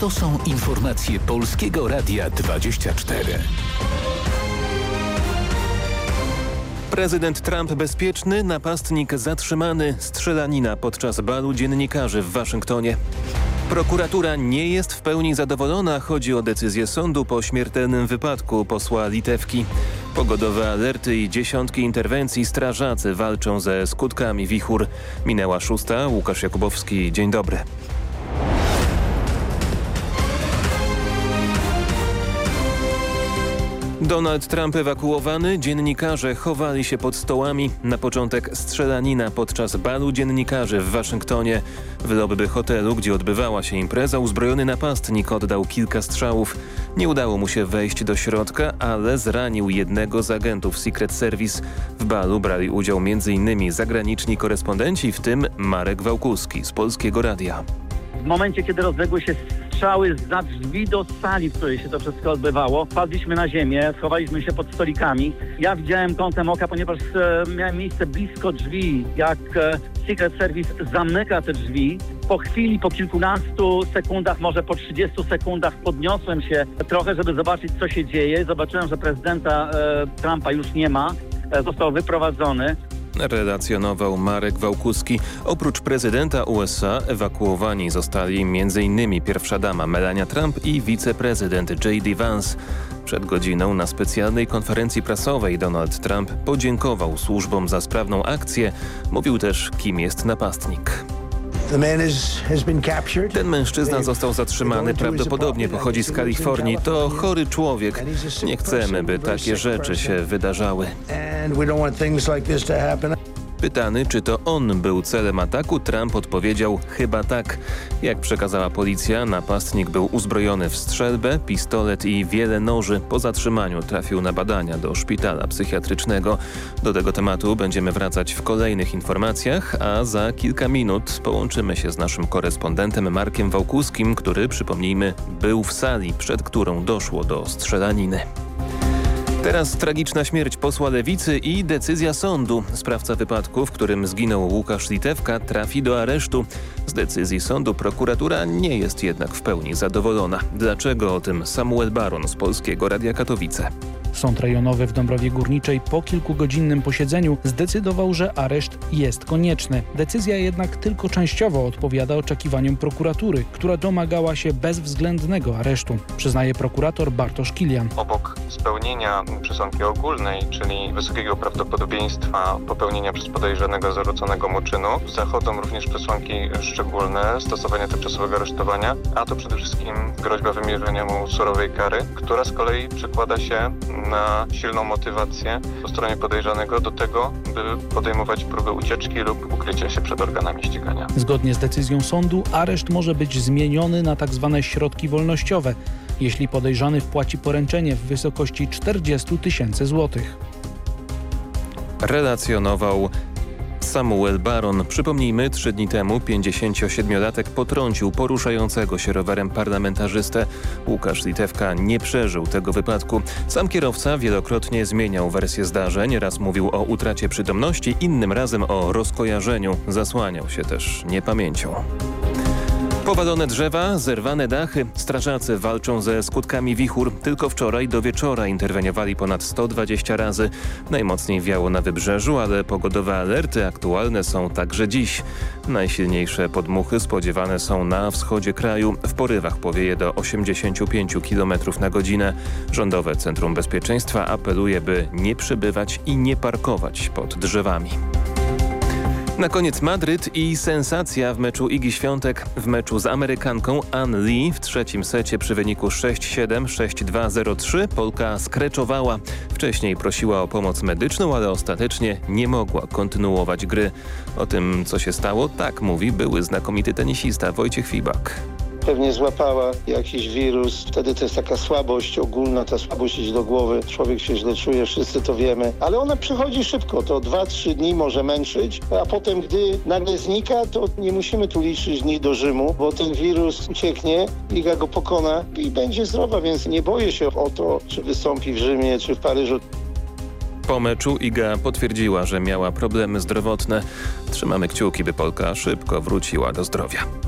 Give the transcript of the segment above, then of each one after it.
To są informacje Polskiego Radia 24. Prezydent Trump bezpieczny, napastnik zatrzymany, strzelanina podczas balu dziennikarzy w Waszyngtonie. Prokuratura nie jest w pełni zadowolona. Chodzi o decyzję sądu po śmiertelnym wypadku posła Litewki. Pogodowe alerty i dziesiątki interwencji strażacy walczą ze skutkami wichur. Minęła szósta. Łukasz Jakubowski, dzień dobry. Donald Trump ewakuowany, dziennikarze chowali się pod stołami. Na początek strzelanina podczas balu dziennikarzy w Waszyngtonie. W lobby hotelu, gdzie odbywała się impreza, uzbrojony napastnik oddał kilka strzałów. Nie udało mu się wejść do środka, ale zranił jednego z agentów Secret Service. W balu brali udział m.in. zagraniczni korespondenci, w tym Marek Wałkuski z Polskiego Radia. W momencie, kiedy rozległy się strzały za drzwi do sali, w której się to wszystko odbywało. Padliśmy na ziemię, schowaliśmy się pod stolikami. Ja widziałem kątem oka, ponieważ e, miałem miejsce blisko drzwi, jak e, Secret Service zamyka te drzwi. Po chwili, po kilkunastu sekundach, może po 30 sekundach podniosłem się trochę, żeby zobaczyć, co się dzieje. Zobaczyłem, że prezydenta e, Trumpa już nie ma. E, został wyprowadzony. Relacjonował Marek Wałkuski. Oprócz prezydenta USA ewakuowani zostali m.in. pierwsza dama Melania Trump i wiceprezydent J.D. Vance. Przed godziną na specjalnej konferencji prasowej Donald Trump podziękował służbom za sprawną akcję. Mówił też, kim jest napastnik. Ten mężczyzna został zatrzymany, prawdopodobnie pochodzi z Kalifornii. To chory człowiek. Nie chcemy, by takie rzeczy się wydarzały. Pytany, czy to on był celem ataku, Trump odpowiedział chyba tak. Jak przekazała policja, napastnik był uzbrojony w strzelbę, pistolet i wiele noży. Po zatrzymaniu trafił na badania do szpitala psychiatrycznego. Do tego tematu będziemy wracać w kolejnych informacjach, a za kilka minut połączymy się z naszym korespondentem Markiem Wałkuskim, który, przypomnijmy, był w sali, przed którą doszło do strzelaniny. Teraz tragiczna śmierć posła Lewicy i decyzja sądu. Sprawca wypadku, w którym zginął Łukasz Litewka, trafi do aresztu. Z decyzji sądu prokuratura nie jest jednak w pełni zadowolona. Dlaczego o tym Samuel Baron z Polskiego Radia Katowice. Sąd rejonowy w Dąbrowie Górniczej po kilkugodzinnym posiedzeniu zdecydował, że areszt jest konieczny. Decyzja jednak tylko częściowo odpowiada oczekiwaniom prokuratury, która domagała się bezwzględnego aresztu, przyznaje prokurator Bartosz Kilian. Obok spełnienia przesłanki ogólnej, czyli wysokiego prawdopodobieństwa popełnienia przez podejrzanego zarzuconego mu czynu, zachodzą również przesłanki szczególne stosowania tymczasowego aresztowania, a to przede wszystkim groźba wymierzenia mu surowej kary, która z kolei przekłada się na silną motywację po stronie podejrzanego do tego, by podejmować próby ucieczki lub ukrycia się przed organami ścigania. Zgodnie z decyzją sądu areszt może być zmieniony na tzw. Tak środki wolnościowe, jeśli podejrzany wpłaci poręczenie w wysokości 40 tysięcy złotych. Relacjonował Samuel Baron. Przypomnijmy, trzy dni temu 57-latek potrącił poruszającego się rowerem parlamentarzystę. Łukasz Litewka nie przeżył tego wypadku. Sam kierowca wielokrotnie zmieniał wersję zdarzeń. Raz mówił o utracie przytomności, innym razem o rozkojarzeniu. Zasłaniał się też niepamięcią. Powalone drzewa, zerwane dachy. Strażacy walczą ze skutkami wichur. Tylko wczoraj do wieczora interweniowali ponad 120 razy. Najmocniej wiało na wybrzeżu, ale pogodowe alerty aktualne są także dziś. Najsilniejsze podmuchy spodziewane są na wschodzie kraju. W porywach powieje do 85 km na godzinę. Rządowe Centrum Bezpieczeństwa apeluje, by nie przebywać i nie parkować pod drzewami. Na koniec Madryt i sensacja w meczu Igi Świątek. W meczu z Amerykanką Ann Lee w trzecim secie przy wyniku 6-7, 6-2-0-3 Polka skreczowała. Wcześniej prosiła o pomoc medyczną, ale ostatecznie nie mogła kontynuować gry. O tym, co się stało, tak mówi były znakomity tenisista Wojciech Fibak pewnie złapała jakiś wirus. Wtedy to jest taka słabość ogólna, ta słabość idzie do głowy. Człowiek się źle czuje, wszyscy to wiemy. Ale ona przychodzi szybko, to 2-3 dni może męczyć, a potem gdy nagle znika, to nie musimy tu liczyć dni do Rzymu, bo ten wirus ucieknie, Liga go pokona i będzie zdrowa, więc nie boję się o to, czy wystąpi w Rzymie, czy w Paryżu. Po meczu Iga potwierdziła, że miała problemy zdrowotne. Trzymamy kciuki, by Polka szybko wróciła do zdrowia.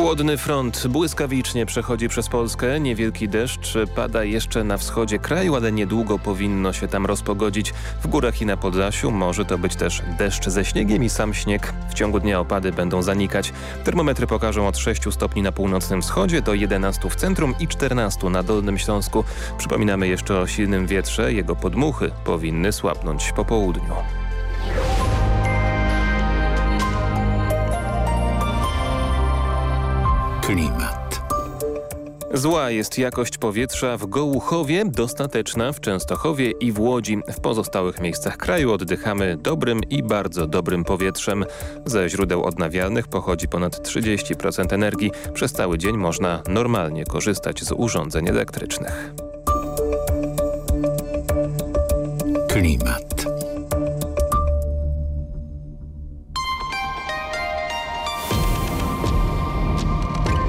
Chłodny front błyskawicznie przechodzi przez Polskę. Niewielki deszcz pada jeszcze na wschodzie kraju, ale niedługo powinno się tam rozpogodzić. W górach i na Podlasiu może to być też deszcz ze śniegiem i sam śnieg. W ciągu dnia opady będą zanikać. Termometry pokażą od 6 stopni na północnym wschodzie do 11 w centrum i 14 na Dolnym Śląsku. Przypominamy jeszcze o silnym wietrze. Jego podmuchy powinny słabnąć po południu. Klimat. Zła jest jakość powietrza w Gołuchowie, dostateczna w Częstochowie i w Łodzi. W pozostałych miejscach kraju oddychamy dobrym i bardzo dobrym powietrzem. Ze źródeł odnawialnych pochodzi ponad 30% energii. Przez cały dzień można normalnie korzystać z urządzeń elektrycznych. Klimat.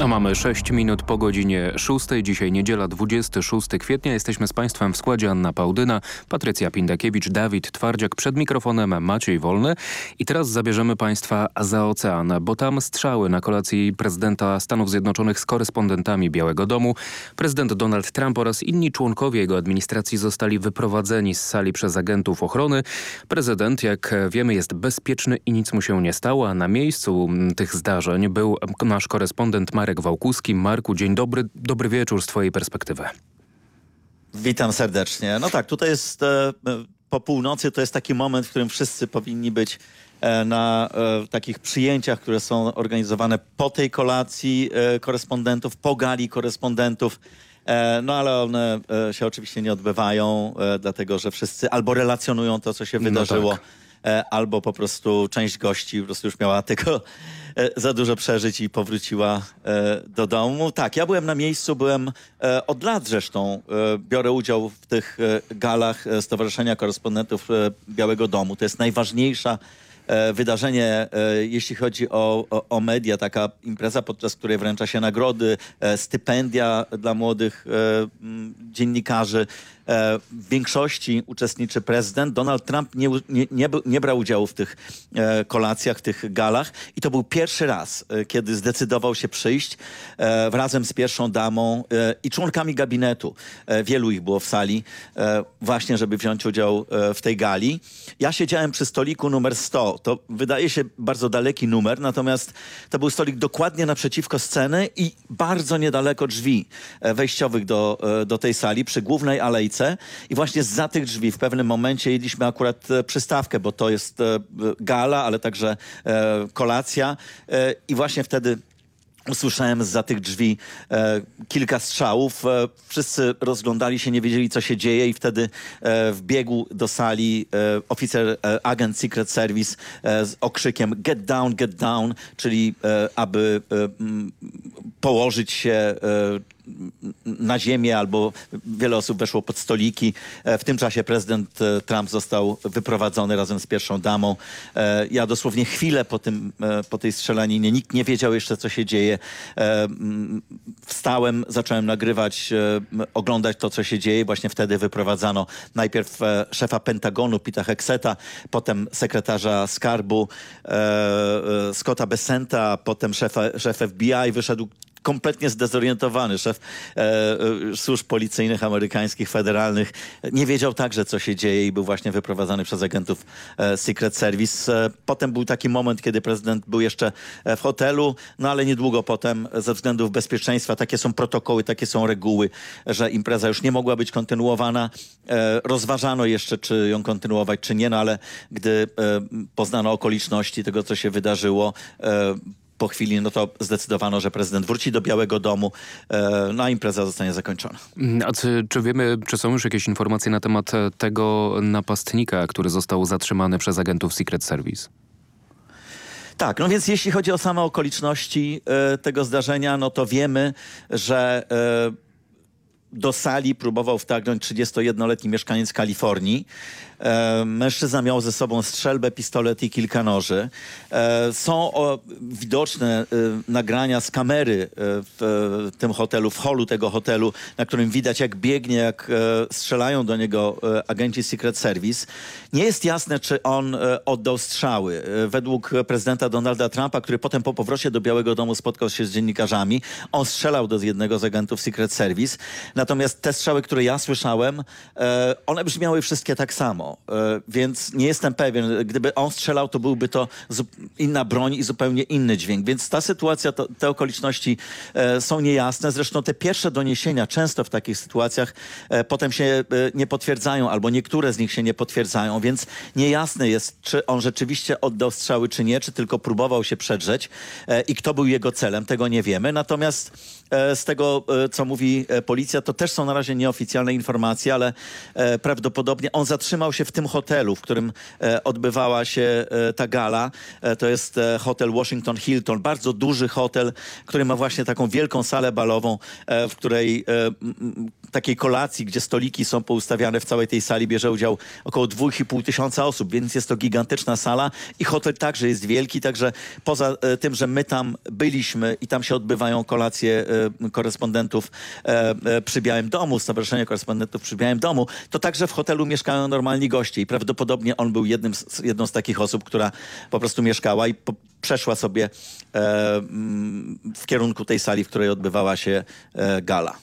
A mamy 6 minut po godzinie 6. Dzisiaj niedziela 26 kwietnia. Jesteśmy z Państwem w składzie Anna Pałdyna, Patrycja Pindakiewicz, Dawid Twardziak, przed mikrofonem Maciej Wolny. I teraz zabierzemy Państwa za ocean, bo tam strzały na kolacji prezydenta Stanów Zjednoczonych z korespondentami Białego Domu. Prezydent Donald Trump oraz inni członkowie jego administracji zostali wyprowadzeni z sali przez agentów ochrony. Prezydent, jak wiemy, jest bezpieczny i nic mu się nie stało, a na miejscu tych zdarzeń był nasz korespondent Marek Wałkuski. Marku, dzień dobry, dobry wieczór z twojej perspektywy. Witam serdecznie. No tak, tutaj jest e, po północy, to jest taki moment, w którym wszyscy powinni być e, na e, takich przyjęciach, które są organizowane po tej kolacji korespondentów, po gali korespondentów. No ale one się oczywiście nie odbywają, dlatego że wszyscy albo relacjonują to, co się No wydarzyło, tak. e, albo po prostu część gości po prostu już miała tego za dużo przeżyć i powróciła e, do domu. Tak, ja byłem na miejscu, byłem e, od lat zresztą, e, biorę udział w tych e, galach e, Stowarzyszenia Korespondentów e, Białego Domu. To jest najważniejsza e, wydarzenie, e, jeśli chodzi o, o, media, taka impreza, podczas której wręcza się nagrody, e, stypendia dla młodych e, dziennikarzy. E, W większości uczestniczy prezydent. Donald Trump nie, nie, nie, nie brał udziału w tych e, kolacjach, w tych galach i to był pierwszy raz, e, kiedy zdecydował się przyjść razem z pierwszą damą i członkami gabinetu. Wielu ich było w sali właśnie, żeby wziąć udział w tej gali. Ja siedziałem przy stoliku numer 100. To wydaje się bardzo daleki numer, natomiast to był stolik dokładnie naprzeciwko sceny i bardzo niedaleko drzwi wejściowych do, do tej sali, przy głównej alejce. I właśnie za tych drzwi w pewnym momencie jedliśmy akurat e, przystawkę, bo to jest e, gala, ale także e, kolacja. I właśnie wtedy Usłyszałem za tych drzwi e, kilka strzałów. E, wszyscy rozglądali się, nie wiedzieli, co się dzieje, i wtedy e, wbiegł do sali oficer, agent Secret Service z okrzykiem Get down, get down, czyli aby m, położyć się na ziemię, albo wiele osób weszło pod stoliki. E, W tym czasie prezydent e, Trump został wyprowadzony razem z pierwszą damą. E, Ja dosłownie chwilę po, tym, po tej strzelaninie, nikt nie wiedział jeszcze, co się dzieje. Mm, Wstałem, zacząłem nagrywać, oglądać to, co się dzieje. Właśnie wtedy wyprowadzano najpierw szefa Pentagonu, Pita Hexeta, potem sekretarza skarbu Scotta Bessenta, potem szefa, szef FBI wyszedł kompletnie zdezorientowany. Szef e, e, służb policyjnych amerykańskich, federalnych nie wiedział także, co się dzieje i był właśnie wyprowadzany przez agentów e, Secret Service. E, potem był taki moment, kiedy prezydent był jeszcze e, w hotelu, no ale niedługo potem ze względów bezpieczeństwa, takie są protokoły, takie są reguły, że impreza już nie mogła być kontynuowana. E, rozważano jeszcze, czy ją kontynuować, czy nie, no ale gdy poznano okoliczności tego, co się wydarzyło, po chwili, no to zdecydowano, że prezydent wróci do Białego Domu, e, no a impreza zostanie zakończona. A czy, czy wiemy, czy są już jakieś informacje na temat e, tego napastnika, który został zatrzymany przez agentów Secret Service? Tak, no więc jeśli chodzi o same okoliczności e, tego zdarzenia, no to wiemy, że do sali próbował wtargnąć 31-letni mieszkaniec Kalifornii. E, mężczyzna miał ze sobą strzelbę, pistolet i kilka noży. E, są widoczne e, nagrania z kamery w tym hotelu, w holu tego hotelu, na którym widać jak biegnie, jak strzelają do niego agenci Secret Service. Nie jest jasne, czy on oddał strzały. Według prezydenta Donalda Trumpa, który potem po powrocie do Białego Domu spotkał się z dziennikarzami, on strzelał do jednego z agentów Secret Service. Natomiast te strzały, które ja słyszałem, one brzmiały wszystkie tak samo. E, więc nie jestem pewien. Gdyby on strzelał, to byłby to inna broń i zupełnie inny dźwięk. Więc ta sytuacja, to, te okoliczności e, są niejasne. Zresztą te pierwsze doniesienia często w takich sytuacjach e, potem się nie potwierdzają, albo niektóre z nich się nie potwierdzają, więc niejasne jest, czy on rzeczywiście oddał strzały, czy nie, czy tylko próbował się przedrzeć i kto był jego celem, tego nie wiemy. Natomiast z tego, e, co mówi e, policja, to też są na razie nieoficjalne informacje, ale e, prawdopodobnie on zatrzymał się w tym hotelu, w którym e, odbywała się e, ta gala. E, to jest e, hotel Washington Hilton, bardzo duży hotel, który ma właśnie taką wielką salę balową, e, w której e, takiej kolacji, gdzie stoliki są poustawiane w całej tej sali, bierze udział około 2,5 tysiąca osób, więc jest to gigantyczna sala i hotel także jest wielki, także poza e, tym, że my tam byliśmy i tam się odbywają kolacje e, korespondentów e, e, przy Białym Domu, Stowarzyszenie Korespondentów przy Białym Domu, to także w hotelu mieszkają normalni goście i prawdopodobnie on był jednym z, jedną z takich osób, która po prostu mieszkała i po, przeszła sobie e, w kierunku tej sali, w której odbywała się e, gala.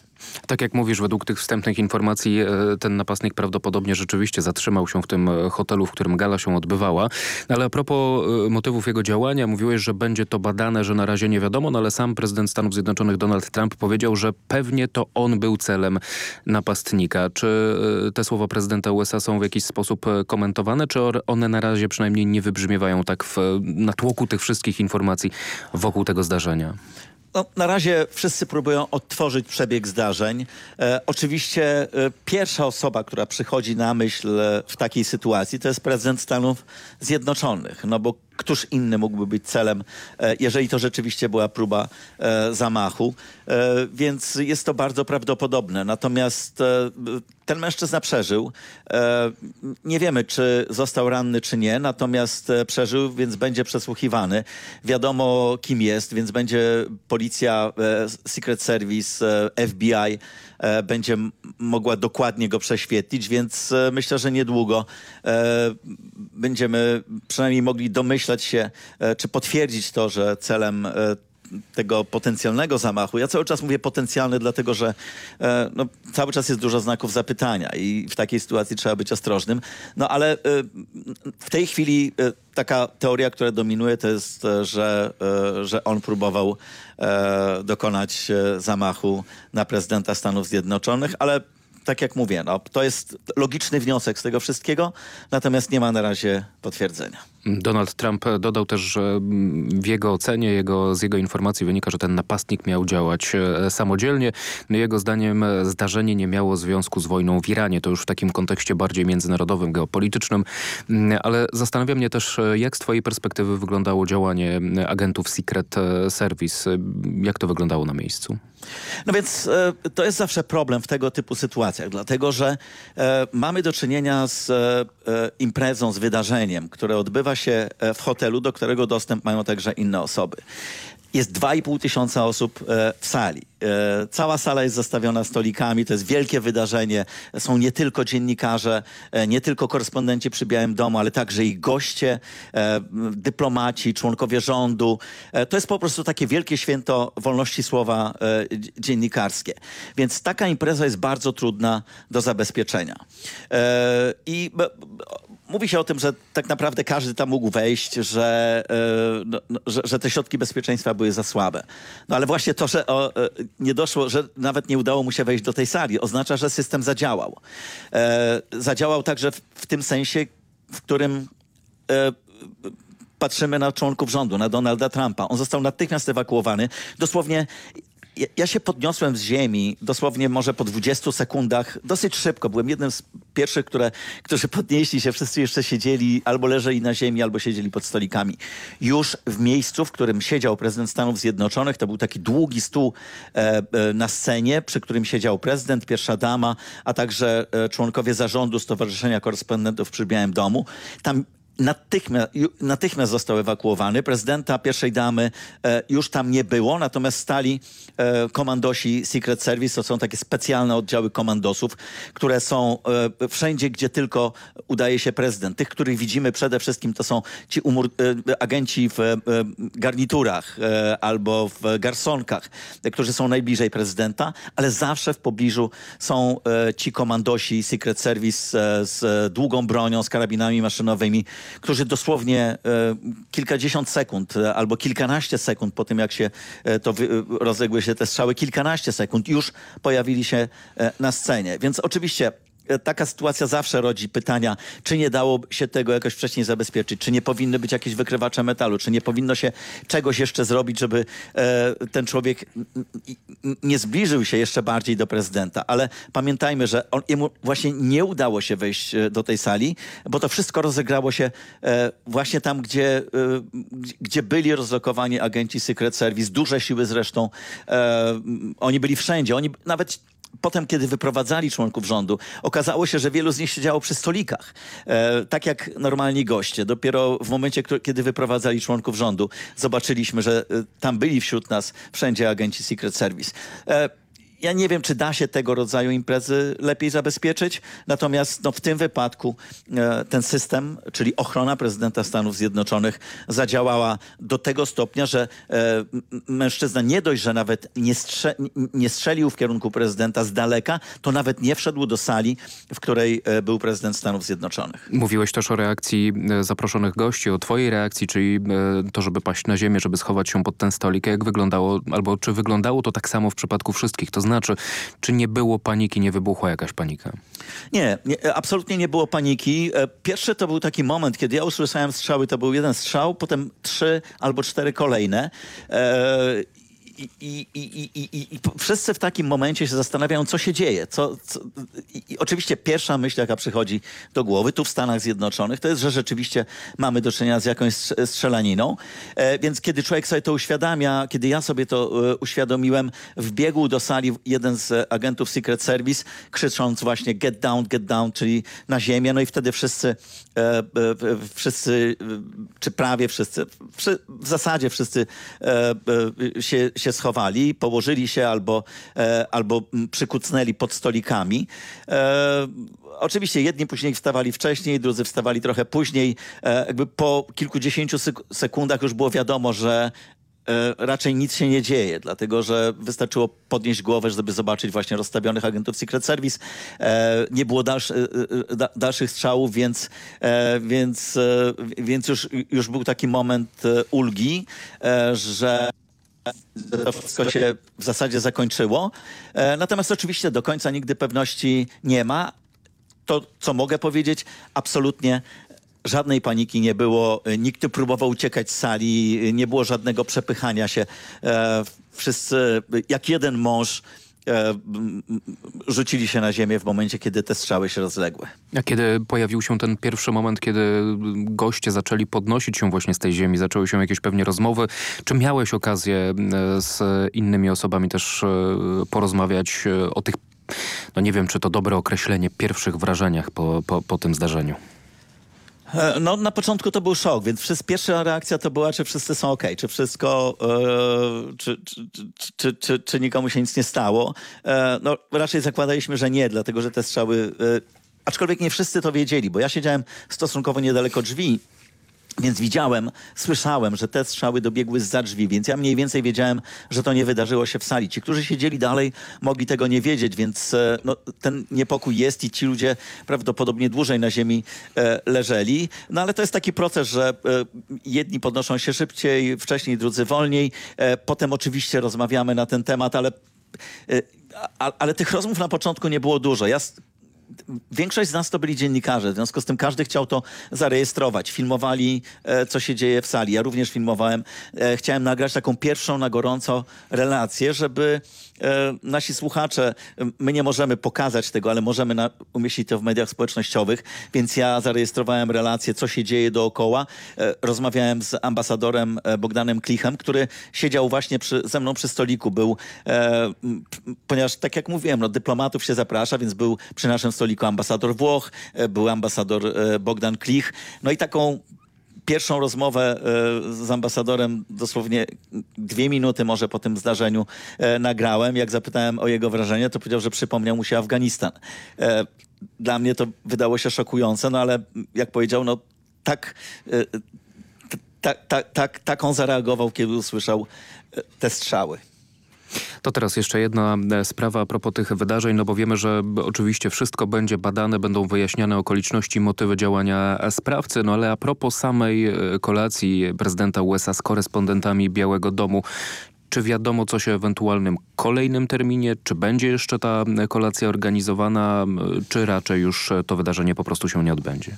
Tak jak mówisz, według tych wstępnych informacji e, ten napastnik prawdopodobnie rzeczywiście zatrzymał się w tym e, hotelu, w którym gala się odbywała. Ale a propos e, motywów jego działania, mówiłeś, że będzie to badane, że na razie nie wiadomo, no ale sam prezydent Stanów Zjednoczonych Donald Trump powiedział, że pewnie to on był celem napastnika. Czy te słowa prezydenta USA są w jakiś sposób komentowane, czy one na razie przynajmniej nie wybrzmiewają tak w natłoku tych wszystkich informacji wokół tego zdarzenia? No, na razie wszyscy próbują odtworzyć przebieg zdarzeń. E, oczywiście e, pierwsza osoba, która przychodzi na myśl e, w takiej sytuacji, to jest prezydent Stanów Zjednoczonych. No bo któż inny mógłby być celem, e, jeżeli to rzeczywiście była próba e, zamachu. E, więc jest to bardzo prawdopodobne. Natomiast ten mężczyzna przeżył. Nie wiemy, czy został ranny, czy nie, natomiast przeżył, więc będzie przesłuchiwany. Wiadomo, kim jest, więc będzie policja, Secret Service, FBI będzie m- mogła dokładnie go prześwietlić, więc e, myślę, że niedługo e, będziemy przynajmniej mogli domyślać się, e, czy potwierdzić to, że celem e, tego potencjalnego zamachu. Ja cały czas mówię potencjalny, dlatego że e, no, cały czas jest dużo znaków zapytania i w takiej sytuacji trzeba być ostrożnym. No ale e, w tej chwili e, taka teoria, która dominuje, to jest, e, że, e, że on próbował e, dokonać zamachu na prezydenta Stanów Zjednoczonych, ale tak jak mówię, no, to jest logiczny wniosek z tego wszystkiego, natomiast nie ma na razie potwierdzenia. Donald Trump dodał też, że w jego ocenie, jego, z jego informacji wynika, że ten napastnik miał działać e, samodzielnie. Jego zdaniem e, zdarzenie nie miało związku z wojną w Iranie. To już w takim kontekście bardziej międzynarodowym, geopolitycznym. Mm, Ale zastanawia mnie też, e, jak z twojej perspektywy wyglądało działanie mm, agentów Secret Service. Jak to wyglądało na miejscu? No więc to jest zawsze problem w tego typu sytuacjach, dlatego że mamy do czynienia z imprezą, z wydarzeniem, które odbywa się e, w hotelu, do którego dostęp mają także inne osoby. Jest 2,5 tysiąca osób e, w sali. E, cała sala jest zastawiona stolikami, to jest wielkie wydarzenie. Są nie tylko dziennikarze, nie tylko korespondenci przy Białym Domu, ale także i goście, dyplomaci, członkowie rządu. To jest po prostu takie wielkie święto wolności słowa dzie- dziennikarskie. Więc taka impreza jest bardzo trudna do zabezpieczenia. I Mówi się o tym, że tak naprawdę każdy tam mógł wejść, że, e, no, no, że, że te środki bezpieczeństwa były za słabe. No ale właśnie to, że o, e, nie doszło, że nawet nie udało mu się wejść do tej sali, oznacza, że system zadziałał. E, zadziałał także w, w tym sensie, w którym patrzymy na członków rządu, na Donalda Trumpa. On został natychmiast ewakuowany. Dosłownie ja, się podniosłem z ziemi, dosłownie może po 20 sekundach, dosyć szybko. Byłem jednym z pierwszych, które, którzy podnieśli się, wszyscy jeszcze siedzieli albo leżeli na ziemi, albo siedzieli pod stolikami. Już w miejscu, w którym siedział prezydent Stanów Zjednoczonych, to był taki długi stół e, e, na scenie, przy którym siedział prezydent, pierwsza dama, a także e, członkowie zarządu Stowarzyszenia Korespondentów przy Białym Domu. Tam natychmiast, natychmiast został ewakuowany. Prezydenta pierwszej damy e, już tam nie było, natomiast stali e, komandosi Secret Service, to są takie specjalne oddziały komandosów, które są e, wszędzie, gdzie tylko udaje się prezydent. Tych, których widzimy przede wszystkim, to są ci umur, e, agenci w e, garniturach e, albo w garsonkach, którzy są najbliżej prezydenta, ale zawsze w pobliżu są ci komandosi Secret Service z długą bronią, z karabinami maszynowymi, którzy dosłownie e, kilkadziesiąt sekund e, albo kilkanaście sekund po tym, jak się e, to rozległy się te strzały, kilkanaście sekund już pojawili się na scenie. Więc oczywiście taka sytuacja zawsze rodzi pytania, czy nie dało się tego jakoś wcześniej zabezpieczyć, czy nie powinny być jakieś wykrywacze metalu, czy nie powinno się czegoś jeszcze zrobić, żeby e, ten człowiek nie zbliżył się jeszcze bardziej do prezydenta. Ale pamiętajmy, że on, jemu właśnie nie udało się wejść e, do tej sali, bo to wszystko rozegrało się e, właśnie tam, gdzie, e, gdzie byli rozlokowani agenci Secret Service, duże siły zresztą. E, oni byli wszędzie. Oni nawet Potem, kiedy wyprowadzali członków rządu, okazało się, że wielu z nich siedziało przy stolikach, e, tak jak normalni goście. Dopiero w momencie, kiedy wyprowadzali członków rządu, zobaczyliśmy, że e, tam byli wśród nas wszędzie agenci Secret Service. E, ja nie wiem, czy da się tego rodzaju imprezy lepiej zabezpieczyć, natomiast no, w tym wypadku e, ten system, czyli ochrona prezydenta Stanów Zjednoczonych zadziałała do tego stopnia, że e, mężczyzna nie dość, że nawet nie, strze nie strzelił w kierunku prezydenta z daleka, to nawet nie wszedł do sali, w której e, był prezydent Stanów Zjednoczonych. Mówiłeś też o reakcji e, zaproszonych gości, o twojej reakcji, czyli e, to, żeby paść na ziemię, żeby schować się pod ten stolik. Jak wyglądało, albo czy wyglądało to tak samo w przypadku wszystkich? To znaczy, czy nie było paniki, nie wybuchła jakaś panika? Nie, nie, absolutnie nie było paniki. E, pierwszy to był taki moment, kiedy ja usłyszałem strzały, to był jeden strzał, potem trzy albo cztery kolejne. E, i, i, i, i, i wszyscy w takim momencie się zastanawiają, co się dzieje. Co, co i, oczywiście pierwsza myśl, jaka przychodzi do głowy tu w Stanach Zjednoczonych, to jest, że rzeczywiście mamy do czynienia z jakąś strzelaniną. E, więc kiedy człowiek sobie to uświadamia, kiedy ja sobie to e, uświadomiłem, wbiegł do sali jeden z agentów Secret Service, krzycząc właśnie get down, get down, czyli na ziemię. No i wtedy wszyscy, e, e wszyscy czy prawie wszyscy, w zasadzie wszyscy e, e, się, się się schowali, położyli się albo, e, albo przykucnęli pod stolikami. E, oczywiście jedni później wstawali wcześniej, drudzy wstawali trochę później. E, jakby po kilkudziesięciu sekundach już było wiadomo, że raczej nic się nie dzieje, dlatego że wystarczyło podnieść głowę, żeby zobaczyć właśnie rozstawionych agentów Secret Service. nie było dalszy, dalszych strzałów, więc, więc, więc już, już był taki moment ulgi, że to wszystko się w zasadzie zakończyło. E, natomiast oczywiście do końca nigdy pewności nie ma. To, co mogę powiedzieć, absolutnie żadnej paniki nie było. Nikt nie próbował uciekać z sali, nie było żadnego przepychania się. E, wszyscy, jak jeden mąż, E, rzucili się na ziemię w momencie, kiedy te strzały się rozległy. A kiedy pojawił się ten pierwszy moment, kiedy goście zaczęli podnosić się właśnie z tej ziemi, zaczęły się jakieś pewnie rozmowy, czy miałeś okazję e, z innymi osobami też e, porozmawiać o tych, no nie wiem, czy to dobre określenie, pierwszych wrażeniach po, po, po tym zdarzeniu? E, no na początku to był szok, więc wszyscy, pierwsza reakcja to była, czy wszyscy są ok, czy wszystko, e, czy, czy, czy, czy, nikomu się nic nie stało. E, no raczej zakładaliśmy, że nie, dlatego że te strzały, aczkolwiek nie wszyscy to wiedzieli, bo ja siedziałem stosunkowo niedaleko drzwi więc widziałem, słyszałem, że te strzały dobiegły za drzwi, więc ja mniej więcej wiedziałem, że to nie wydarzyło się w sali. Ci, którzy siedzieli dalej, mogli tego nie wiedzieć, więc e, no, ten niepokój jest i ci ludzie prawdopodobnie dłużej na ziemi e, leżeli. No ale to jest taki proces, że e, jedni podnoszą się szybciej, wcześniej, drudzy wolniej. E, potem oczywiście rozmawiamy na ten temat, ale, e, ale tych rozmów na początku nie było dużo. Ja większość z nas to byli dziennikarze, w związku z tym każdy chciał to zarejestrować. Filmowali, e, co się dzieje w sali. Ja również filmowałem. E, chciałem nagrać taką pierwszą na gorąco relację, żeby e, nasi słuchacze, my nie możemy pokazać tego, ale możemy na, umieścić to w mediach społecznościowych, więc ja zarejestrowałem relację, co się dzieje dookoła. Rozmawiałem z ambasadorem Bogdanem Klichem, który siedział właśnie przy, ze mną przy stoliku. Był, ponieważ tak jak mówiłem, no, dyplomatów się zaprasza, więc był przy naszym stoliku ambasador Włoch, był ambasador Bogdan Klich. No i taką pierwszą rozmowę e, z ambasadorem dosłownie dwie minuty może po tym zdarzeniu e, nagrałem. Jak zapytałem o jego wrażenie, to powiedział, że przypomniał mu się Afganistan. E, dla mnie to wydało się szokujące, no ale jak powiedział, no tak, tak, tak, tak, tak on zareagował, kiedy usłyszał te strzały. To teraz jeszcze jedna e, sprawa a propos tych wydarzeń, no bo wiemy, że oczywiście wszystko będzie badane, będą wyjaśniane okoliczności, motywy działania sprawcy, no ale a propos samej e, kolacji prezydenta USA z korespondentami Białego Domu, czy wiadomo coś o ewentualnym kolejnym terminie? Czy będzie jeszcze ta e, kolacja organizowana, czy raczej już to wydarzenie po prostu się nie odbędzie?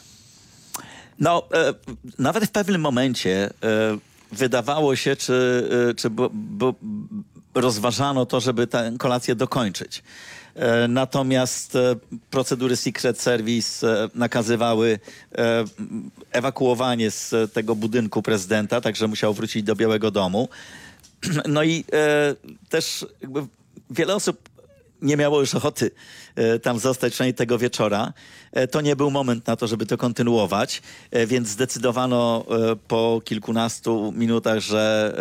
No, e, nawet w pewnym momencie e, wydawało się, czy, czy bo, bo, rozważano to, żeby tę kolację dokończyć. E, natomiast e, procedury Secret Service e, nakazywały ewakuowanie z tego budynku prezydenta, także musiał wrócić do Białego Domu. No i też wiele osób nie miało już ochoty tam zostać, przynajmniej tego wieczora. To nie był moment na to, żeby to kontynuować, więc zdecydowano po kilkunastu minutach, że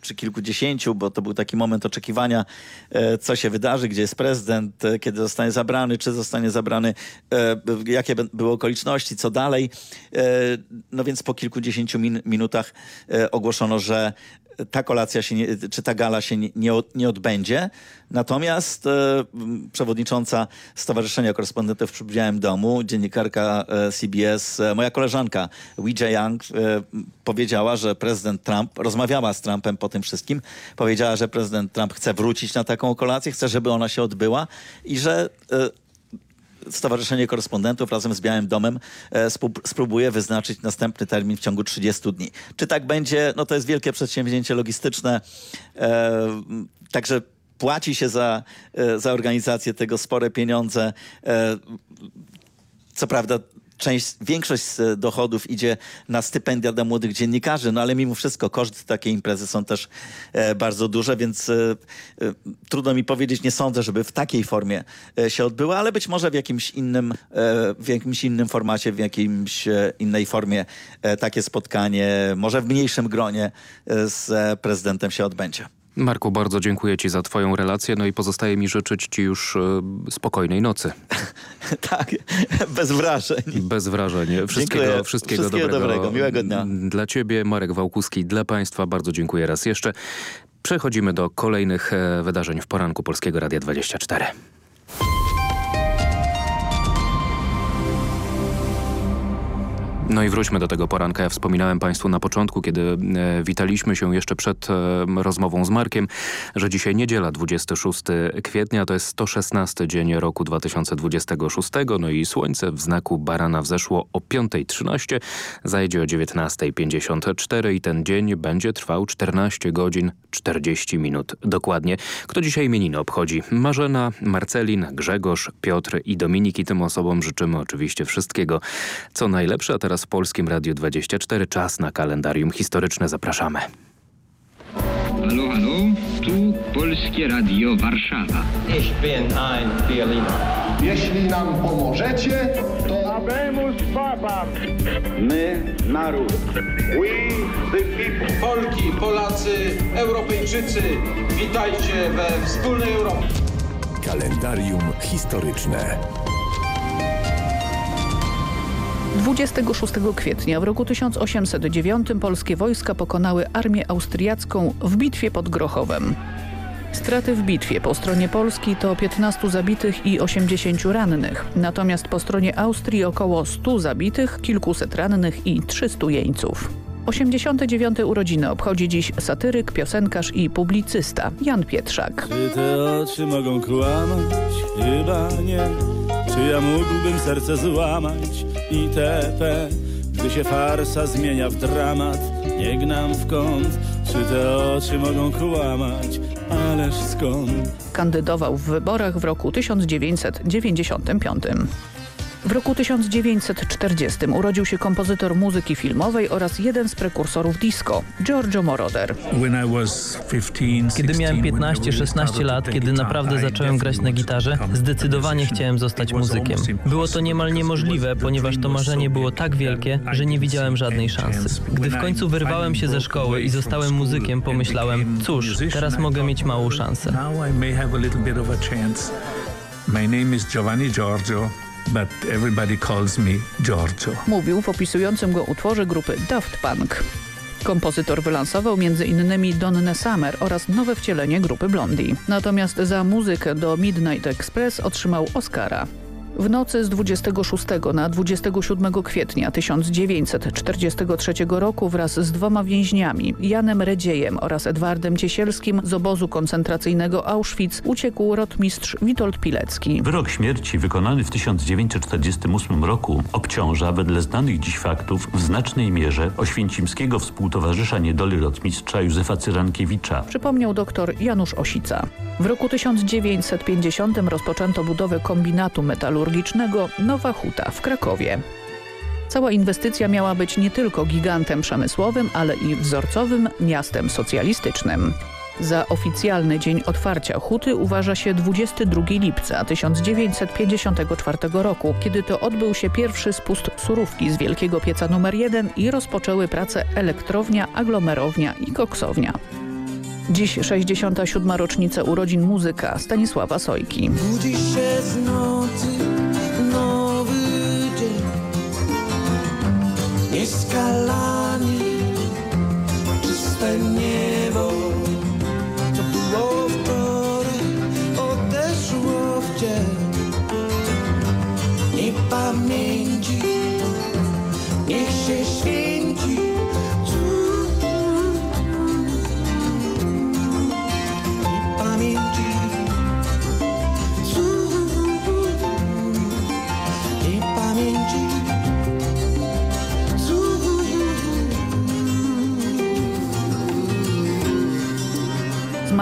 czy kilkudziesięciu, bo to był taki moment oczekiwania, e, co się wydarzy, gdzie jest prezydent, e, kiedy zostanie zabrany, czy zostanie zabrany, e, jakie były okoliczności, co dalej. No więc po kilkudziesięciu min minutach ogłoszono, że ta kolacja się nie, czy ta gala się nie, nie, odbędzie. Natomiast e, przewodnicząca Stowarzyszenia Korespondentów przy Białym Domu, dziennikarka e, CBS, e, moja koleżanka Weijia Young e, powiedziała, że prezydent Trump, rozmawiała z Trumpem po tym wszystkim, powiedziała, że prezydent Trump chce wrócić na taką kolację, chce, żeby ona się odbyła i że e, Stowarzyszenie Korespondentów razem z Białym Domem e, spróbuje wyznaczyć następny termin w ciągu 30 dni. Czy tak będzie? No to jest wielkie przedsięwzięcie logistyczne. E, także płaci się za, e, za organizację tego spore pieniądze. Co prawda część, większość z dochodów idzie na stypendia dla młodych dziennikarzy, no ale mimo wszystko koszty takiej imprezy są też e, bardzo duże, więc e, e, trudno mi powiedzieć, nie sądzę, żeby w takiej formie e, się odbyła, ale być może w jakimś innym, e, w jakimś innym formacie, w jakiejś e, innej formie takie spotkanie, może w mniejszym gronie z prezydentem się odbędzie. Marku, bardzo dziękuję Ci za Twoją relację, no i pozostaje mi życzyć Ci już e, spokojnej nocy. tak, bez wrażeń. Bez wrażeń. Wszystkiego, wszystkiego, wszystkiego dobrego. dobrego. Miłego dnia. Dla Ciebie, Marek Wałkuski, dla Państwa bardzo dziękuję raz jeszcze. Przechodzimy do kolejnych e, wydarzeń w poranku Polskiego Radia 24. No i wróćmy do tego poranka. Ja wspominałem Państwu na początku, kiedy e, witaliśmy się jeszcze przed e, rozmową z Markiem, że dzisiaj niedziela 26 kwietnia to jest 116 dzień roku 2026. No i słońce w znaku barana wzeszło o 5.13, zajdzie o 19.54 i ten dzień będzie trwał 14 godzin 40 minut dokładnie. Kto dzisiaj imieniny obchodzi? Marzena, Marcelin, Grzegorz, Piotr i Dominik i tym osobom życzymy oczywiście wszystkiego co najlepsze, a teraz teraz w Polskim Radiu 24. Czas na kalendarium historyczne. Zapraszamy. Halo, halo, tu Polskie Radio Warszawa. Ich bin ein Berliner. Jeśli nam pomożecie, to... Habemus Babam. My, naród. We, the people. Polki, Polacy, Europejczycy, witajcie we wspólnej Europie. Kalendarium historyczne. 26 kwietnia w roku 1809 polskie wojska pokonały armię austriacką w bitwie pod Grochowem. Straty w bitwie po stronie Polski to 15 zabitych i 80 rannych, natomiast po stronie Austrii około 100 zabitych, kilkuset rannych i 300 jeńców. 89. urodziny obchodzi dziś satyryk, piosenkarz i publicysta Jan Pietrzak. Czy te oczy mogą kłamać? Chyba nie. Czy ja mógłbym serce złamać itp. Gdy się farsa zmienia w dramat, nie gnam w kąt. Czy te oczy mogą kłamać? Ależ skąd? Kandydował w wyborach w roku 1995. W roku 1940 urodził się kompozytor muzyki filmowej oraz jeden z prekursorów disco, Giorgio Moroder. Kiedy miałem 15-16 lat, kiedy naprawdę zacząłem grać na gitarze, zdecydowanie chciałem zostać muzykiem. Było to niemal niemożliwe, ponieważ to marzenie było tak wielkie, że nie widziałem żadnej szansy. Gdy w końcu wyrwałem się ze szkoły i zostałem muzykiem, pomyślałem, cóż, teraz mogę mieć małą szansę. My name is Giovanni Giorgio but everybody calls me Giorgio. Mówił w opisującym go utworze grupy Daft Punk. Kompozytor wylansował m.in. Donnę Summer oraz nowe wcielenie grupy Blondie. Natomiast za muzykę do Midnight Express otrzymał Oscara. W nocy z 26 na 27 kwietnia 1943 roku wraz z dwoma więźniami, Janem Redziejem oraz Edwardem Ciesielskim z obozu koncentracyjnego Auschwitz uciekł rotmistrz Witold Pilecki. Wyrok śmierci wykonany w 1948 roku obciąża wedle znanych dziś faktów w znacznej mierze oświęcimskiego współtowarzysza niedoli rotmistrza Józefa Cyrankiewicza. Przypomniał dr Janusz Osica. W roku 1950 rozpoczęto budowę kombinatu metalurgicznego Nowa Huta w Krakowie. Cała inwestycja miała być nie tylko gigantem przemysłowym, ale i wzorcowym miastem socjalistycznym. Za oficjalny dzień otwarcia huty uważa się 22 lipca 1954 roku, kiedy to odbył się pierwszy spust surówki z Wielkiego Pieca nr 1 i rozpoczęły pracę elektrownia, aglomerownia i koksownia. Dziś 67. rocznica urodzin muzyka Stanisława Sojki. Budzi się Calais.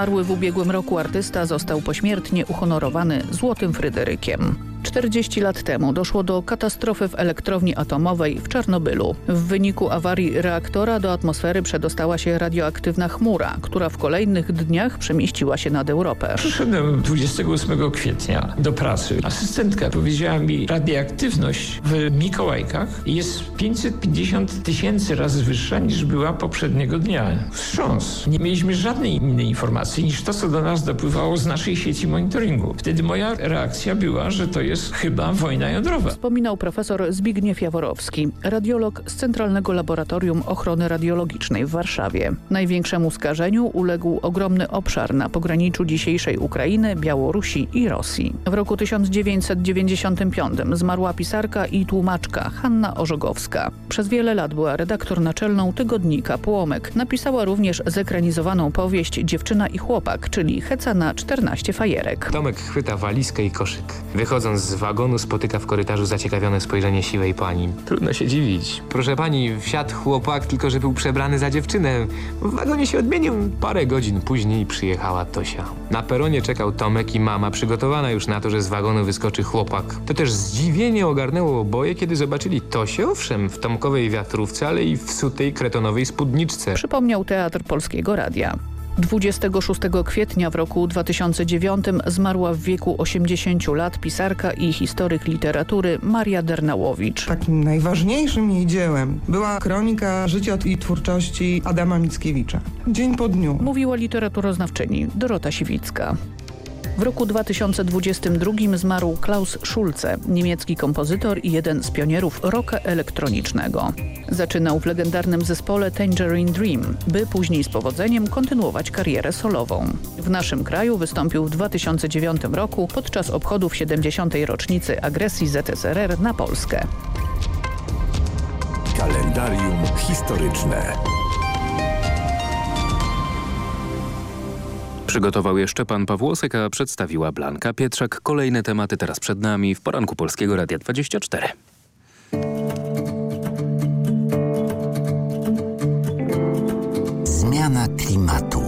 Zmarły w ubiegłym roku artysta został pośmiertnie uhonorowany Złotym Fryderykiem. 40 lat temu doszło do katastrofy w elektrowni atomowej w Czarnobylu. W wyniku awarii reaktora do atmosfery przedostała się radioaktywna chmura, która w kolejnych dniach przemieściła się nad Europę. Przyszedłem 28 kwietnia do pracy. Asystentka powiedziała mi, radioaktywność w Mikołajkach jest 550 tysięcy razy wyższa niż była poprzedniego dnia. Wstrząs. Nie mieliśmy żadnej innej informacji niż to, co do nas dopływało z naszej sieci monitoringu. Wtedy moja reakcja była, że to jest chyba wojna jądrowa. Wspominał profesor Zbigniew Jaworowski, radiolog z Centralnego Laboratorium Ochrony Radiologicznej w Warszawie. Największemu skażeniu uległ ogromny obszar na pograniczu dzisiejszej Ukrainy, Białorusi i Rosji. W roku 1995 zmarła pisarka i tłumaczka Hanna Orzogowska. Przez wiele lat była redaktor naczelną tygodnika Płomek. Napisała również zekranizowaną powieść Dziewczyna i chłopak, czyli Heca na 14 fajerek. Tomek chwyta walizkę i koszyk. Wychodząc z wagonu spotyka w korytarzu zaciekawione spojrzenie siwej pani. Trudno się dziwić. Proszę pani, wsiadł chłopak, tylko że był przebrany za dziewczynę. W wagonie się odmienił. Parę godzin później przyjechała Tosia. Na peronie czekał Tomek i mama, przygotowana już na to, że z wagonu wyskoczy chłopak. To też zdziwienie ogarnęło oboje, kiedy zobaczyli Tosię, owszem, w Tomkowej wiatrówce, ale i w sutej kretonowej spódniczce. Przypomniał Teatr Polskiego Radia. 26 kwietnia w roku 2009 zmarła w wieku 80 lat pisarka i historyk literatury Maria Dernałowicz. Takim najważniejszym jej dziełem była kronika życia i twórczości Adama Mickiewicza. Dzień po dniu. Mówiła literaturoznawczyni Dorota Siwicka. W roku 2022 zmarł Klaus Schulze, niemiecki kompozytor i jeden z pionierów rocka elektronicznego. Zaczynał w legendarnym zespole Tangerine Dream, by później z powodzeniem kontynuować karierę solową. W naszym kraju wystąpił w 2009 roku podczas obchodów 70. rocznicy agresji ZSRR na Polskę. Kalendarium historyczne. Przygotował jeszcze pan Pawłosek, a przedstawiła Blanka Pietrzak. Kolejne tematy teraz przed nami w poranku Polskiego Radia 24. Zmiana klimatu.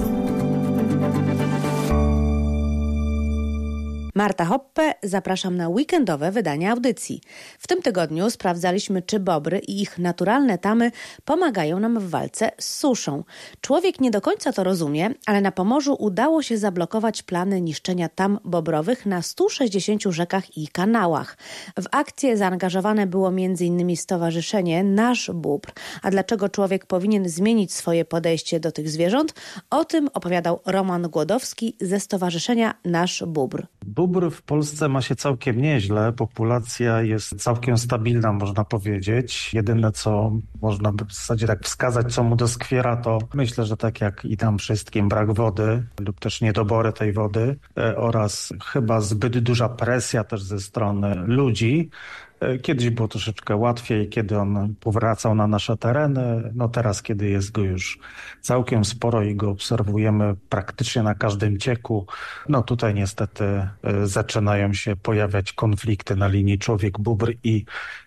Marta Hoppe, zapraszam na weekendowe wydanie audycji. W tym tygodniu sprawdzaliśmy, czy bobry i ich naturalne tamy pomagają nam w walce z suszą. Człowiek nie do końca to rozumie, ale na Pomorzu udało się zablokować plany niszczenia tam bobrowych na 160 rzekach i kanałach. W akcję zaangażowane było m.in. Stowarzyszenie Nasz Bóbr. A dlaczego człowiek powinien zmienić swoje podejście do tych zwierząt? O tym opowiadał Roman Głodowski ze Stowarzyszenia Nasz Bóbr. Dóbr w Polsce ma się całkiem nieźle. Populacja jest całkiem stabilna, można powiedzieć. Jedyne, co można by w zasadzie tak wskazać, co mu doskwiera, to myślę, że tak jak i tam wszystkim brak wody lub też niedobory tej wody e, oraz chyba zbyt duża presja też ze strony ludzi. E, kiedyś było troszeczkę łatwiej, kiedy on powracał na nasze tereny. No teraz, kiedy jest go już całkiem sporo i go obserwujemy praktycznie na każdym cieku, no tutaj niestety e, zaczynają się pojawiać konflikty na linii człowiek-bóbr i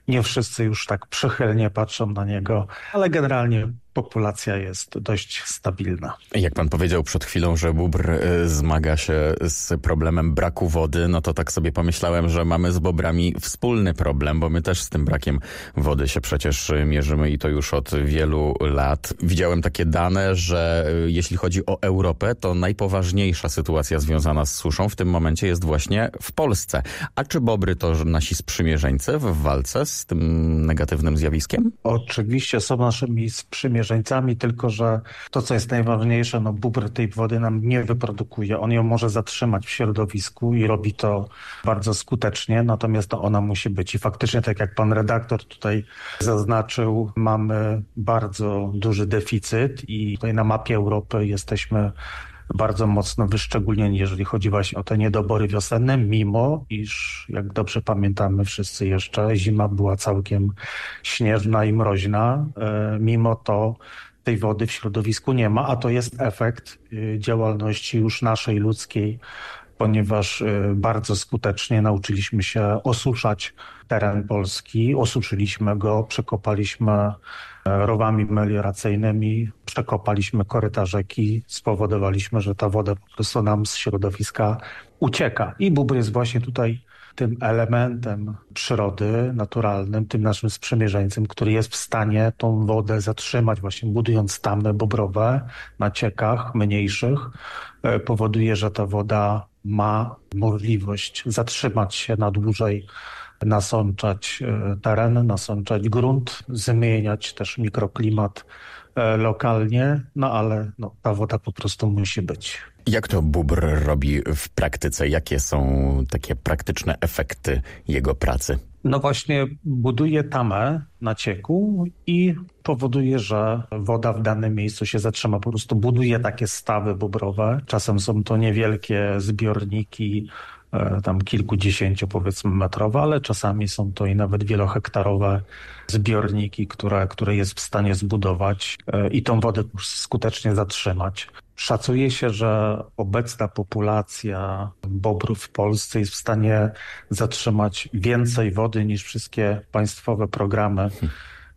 nie wszyscy już tak przychylnie patrzą na niego, ale generalnie populacja jest dość stabilna. Jak pan powiedział przed chwilą, że bóbr y, zmaga się z problemem braku wody, no to tak sobie pomyślałem, że mamy z bobrami wspólny problem, bo my też z tym brakiem wody się przecież mierzymy i to już od wielu lat. Widziałem takie dane, że y, jeśli chodzi o Europę, to najpoważniejsza sytuacja związana z suszą w tym momencie jest właśnie w Polsce. A czy bobry to nasi sprzymierzeńcy w walce z tym negatywnym zjawiskiem? Oczywiście są naszymi sprzymierzeńcami, tylko że to, co jest najważniejsze, no bóbr tej wody nam nie wyprodukuje. On ją może zatrzymać w środowisku i robi to bardzo skutecznie, natomiast to ona musi być. I faktycznie, tak jak pan redaktor tutaj zaznaczył, mamy bardzo duży deficyt i tutaj na mapie Europy jesteśmy bardzo mocno wyszczególnieni, jeżeli chodzi właśnie o te niedobory wiosenne, mimo iż, jak dobrze pamiętamy wszyscy jeszcze, zima była całkiem śnieżna i mroźna. E, mimo to tej wody w środowisku nie ma, a to jest efekt e, działalności już naszej ludzkiej, ponieważ e, bardzo skutecznie nauczyliśmy się osuszać teren Polski, osuszyliśmy go, przekopaliśmy rowami melioracyjnymi, przekopaliśmy koryta rzeki, spowodowaliśmy, że ta woda po prostu nam z środowiska ucieka. I bóbr jest właśnie tutaj tym elementem przyrody naturalnym, tym naszym sprzymierzeńcem, który jest w stanie tą wodę zatrzymać, właśnie budując tamy bobrowe na ciekach mniejszych, e, powoduje, że ta woda ma możliwość zatrzymać się na dłużej nasączać e, teren, nasączać grunt, zmieniać też mikroklimat lokalnie, no ale no, ta woda po prostu musi być. Jak to bóbr robi w praktyce? Jakie są takie praktyczne efekty jego pracy? No właśnie buduje tamę na cieku i powoduje, że woda w danym miejscu się zatrzyma. Po prostu buduje takie stawy bobrowe. Czasem są to niewielkie zbiorniki E, tam kilkudziesięciu powiedzmy metrowe, ale czasami są to i nawet wielohektarowe zbiorniki, które, które jest w stanie zbudować e, i tą wodę skutecznie zatrzymać. Szacuje się, że obecna populacja bobrów w Polsce jest w stanie zatrzymać więcej wody niż wszystkie państwowe programy hmm.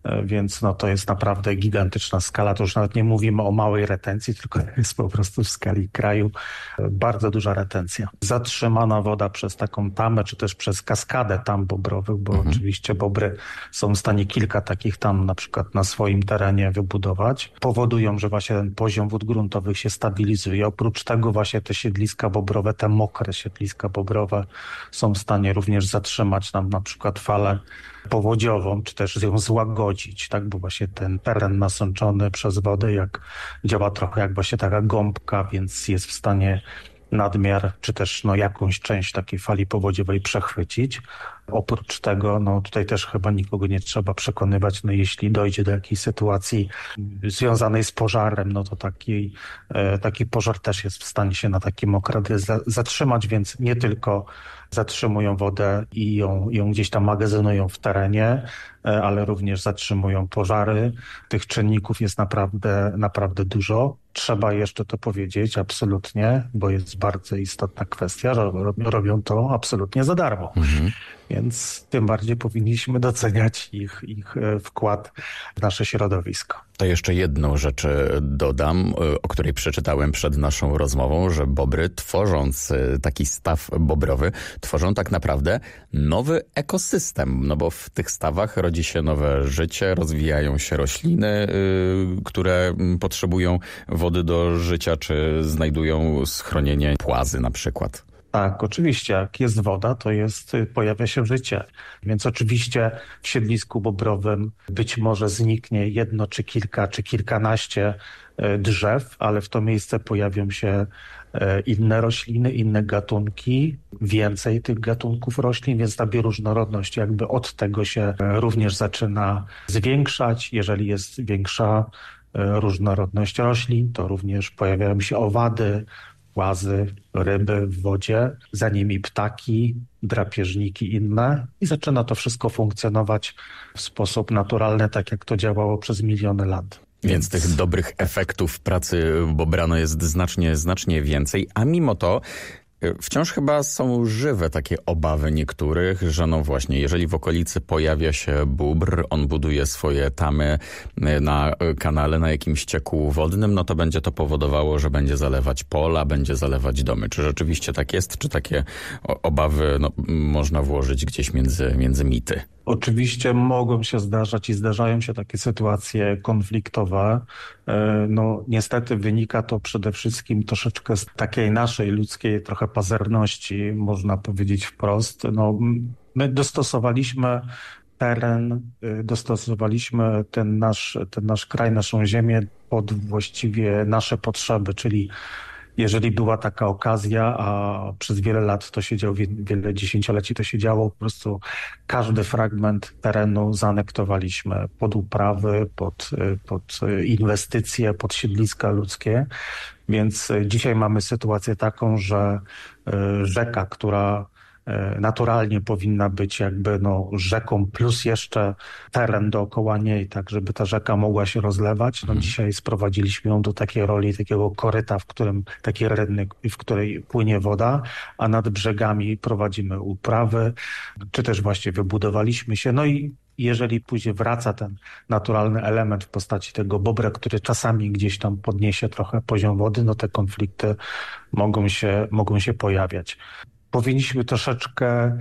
E, więc no to jest naprawdę gigantyczna skala. To już nawet nie mówimy o małej retencji, tylko jest po prostu w skali kraju e, bardzo duża retencja. Zatrzymana woda przez taką tamę, czy też przez kaskadę tam bobrowych, bo mhm. oczywiście bobry są w stanie kilka takich tam na przykład na swoim terenie wybudować, powodują, że właśnie ten poziom wód gruntowych się stabilizuje. Oprócz tego właśnie te siedliska bobrowe, te mokre siedliska bobrowe są w stanie również zatrzymać nam na przykład fale powodziową, czy też ją złagodzić, tak? Bo właśnie ten teren nasączony przez wodę jak działa trochę jak właśnie taka gąbka, więc jest w stanie nadmiar, czy też no, jakąś część takiej fali powodziowej przechwycić. Oprócz tego, no tutaj też chyba nikogo nie trzeba przekonywać, no jeśli dojdzie do jakiejś sytuacji związanej z pożarem, no to taki, e, taki pożar też jest w stanie się na takim okradzie zatrzymać, więc nie tylko zatrzymują wodę i ją, ją gdzieś tam magazynują w terenie, e, ale również zatrzymują pożary. Tych czynników jest naprawdę, naprawdę dużo. Trzeba jeszcze to powiedzieć, absolutnie, bo jest bardzo istotna kwestia, że robią to absolutnie za darmo. Mhm. Więc tym bardziej powinniśmy doceniać ich, ich e, wkład w nasze środowisko. To jeszcze jedną rzecz e, dodam, o której przeczytałem przed naszą rozmową, że bobry tworząc taki staw bobrowy, tworzą tak naprawdę nowy ekosystem, no bo w tych stawach rodzi się nowe życie, rozwijają się rośliny, które potrzebują wody do życia, czy znajdują schronienie płazy na przykład. Tak, oczywiście. Jak jest woda, to jest, y, pojawia się życie. Więc oczywiście w siedlisku bobrowym być może zniknie jedno, czy kilka, czy kilkanaście y, drzew, ale w to miejsce pojawią się E, inne rośliny, inne gatunki, więcej tych gatunków roślin, więc ta bioróżnorodność jakby od tego się również zaczyna zwiększać. Jeżeli jest większa różnorodność roślin, to również pojawiają się owady, łazy, ryby w wodzie, za nimi ptaki, drapieżniki inne i zaczyna to wszystko funkcjonować w sposób naturalny, tak jak to działało przez miliony lat. Więc tych dobrych efektów pracy Bobrano jest znacznie, znacznie więcej, a mimo to Wciąż chyba są żywe takie obawy niektórych, że no właśnie, jeżeli w okolicy pojawia się bóbr, on buduje swoje tamy y, na kanale, na jakimś cieku wodnym, no to będzie to powodowało, że będzie zalewać pola, będzie zalewać domy. Czy rzeczywiście tak jest? Czy takie obawy no, można włożyć gdzieś między, między mity? Oczywiście mogą się zdarzać i zdarzają się takie sytuacje konfliktowe. E, no niestety wynika to przede wszystkim troszeczkę z takiej naszej ludzkiej trochę pazerności, można powiedzieć wprost. No, my dostosowaliśmy teren, y, dostosowaliśmy ten nasz, ten nasz kraj, naszą ziemię pod właściwie nasze potrzeby, czyli jeżeli była taka okazja, a przez wiele lat to się działo, wiele dziesięcioleci to się działo, po prostu każdy fragment terenu zanektowaliśmy pod uprawy, pod, pod inwestycje, pod siedliska ludzkie. Więc dzisiaj mamy sytuację taką, że y, rzeka, która E, naturalnie powinna być jakby no, rzeką plus jeszcze teren dookoła niej, tak żeby ta rzeka mogła się rozlewać. No, mhm. dzisiaj sprowadziliśmy ją do takiej roli takiego koryta, w którym taki rynek, w której płynie woda, a nad brzegami prowadzimy uprawy, czy też właśnie wybudowaliśmy się. No i jeżeli później wraca ten naturalny element w postaci tego bobra, który czasami gdzieś tam podniesie trochę poziom wody, no te konflikty mogą się, mogą się pojawiać powinniśmy troszeczkę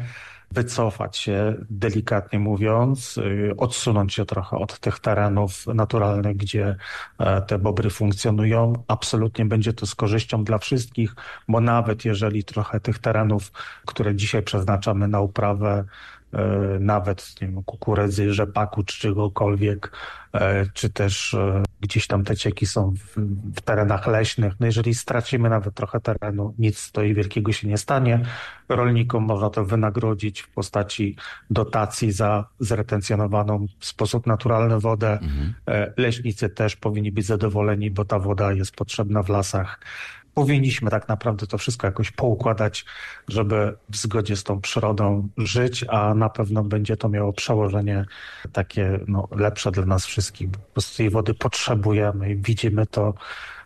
wycofać się, delikatnie mówiąc, y, odsunąć się trochę od tych terenów naturalnych, gdzie e, te bobry funkcjonują. Absolutnie będzie to z korzyścią dla wszystkich, bo nawet jeżeli trochę tych terenów, które dzisiaj przeznaczamy na uprawę nawet nie wiem, kukurydzy, rzepaku czy czegokolwiek, e, czy też e, gdzieś tam te cieki są w, w, terenach leśnych. No jeżeli stracimy nawet trochę terenu, nic to i wielkiego się nie stanie. Rolnikom można to wynagrodzić w postaci dotacji za zretencjonowaną w sposób naturalny wodę. Mhm. Leśnicy też powinni być zadowoleni, bo ta woda jest potrzebna w lasach powinniśmy tak naprawdę to wszystko jakoś poukładać, żeby w zgodzie z tą przyrodą żyć, a na pewno będzie to miało przełożenie takie no, lepsze dla nas wszystkich. Po prostu tej wody potrzebujemy i widzimy to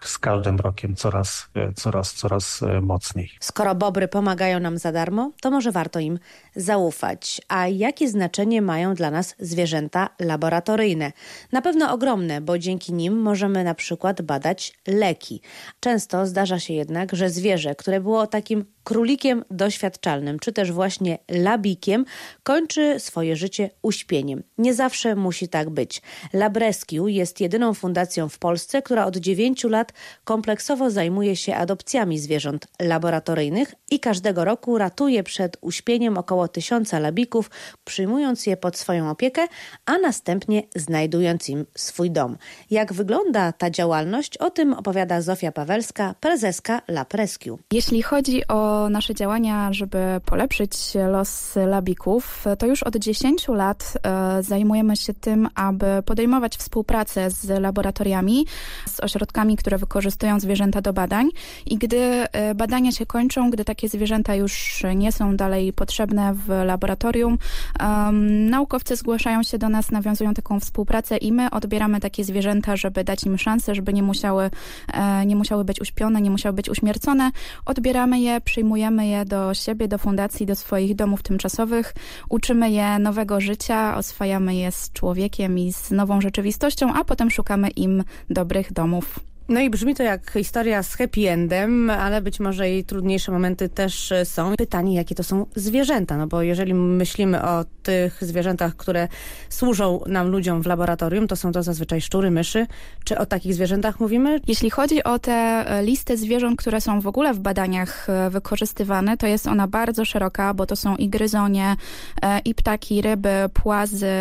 z każdym rokiem coraz, coraz, coraz e, mocniej. Skoro bobry pomagają nam za darmo, to może warto im zaufać. A jakie znaczenie mają dla nas zwierzęta laboratoryjne? Na pewno ogromne, bo dzięki nim możemy na przykład badać leki. Często zdarza się jednak, że zwierzę, które było takim królikiem doświadczalnym, czy też właśnie labikiem, kończy swoje życie uśpieniem. Nie zawsze musi tak być. Lab Rescue jest jedyną fundacją w Polsce, która od 9 lat kompleksowo zajmuje się adopcjami zwierząt laboratoryjnych i każdego roku ratuje przed uśpieniem około tysiąca labików, przyjmując je pod swoją opiekę, a następnie znajdując im swój dom. Jak wygląda ta działalność? O tym opowiada Zofia Pawelska, prezeska Lab Rescue. Jeśli chodzi o nasze działania, żeby polepszyć los labików, to już od 10 lat e, zajmujemy się tym, aby podejmować współpracę z laboratoriami, z ośrodkami, które wykorzystują zwierzęta do badań i gdy e, badania się kończą, gdy takie zwierzęta już nie są dalej potrzebne w laboratorium, um, naukowcy zgłaszają się do nas, nawiązują taką współpracę i my odbieramy takie zwierzęta, żeby dać im szansę, żeby nie musiały, e, nie musiały być uśpione, nie musiały być uśmiercone. Odbieramy je, przyjmujemy je do siebie, do fundacji, do swoich domów tymczasowych, uczymy je nowego życia, oswajamy je z człowiekiem i z nową rzeczywistością, a potem szukamy im dobrych domów. No i brzmi to jak historia z happy endem, ale być może i trudniejsze momenty też są. Pytanie, jakie to są zwierzęta, no bo jeżeli myślimy o tych zwierzętach, które służą nam ludziom w laboratorium, to są to zazwyczaj szczury, myszy. Czy o takich zwierzętach mówimy? Jeśli chodzi o tę listę zwierząt, które są w ogóle w badaniach e, wykorzystywane, to jest ona bardzo szeroka, bo to są i gryzonie, e, i ptaki, ryby, płazy,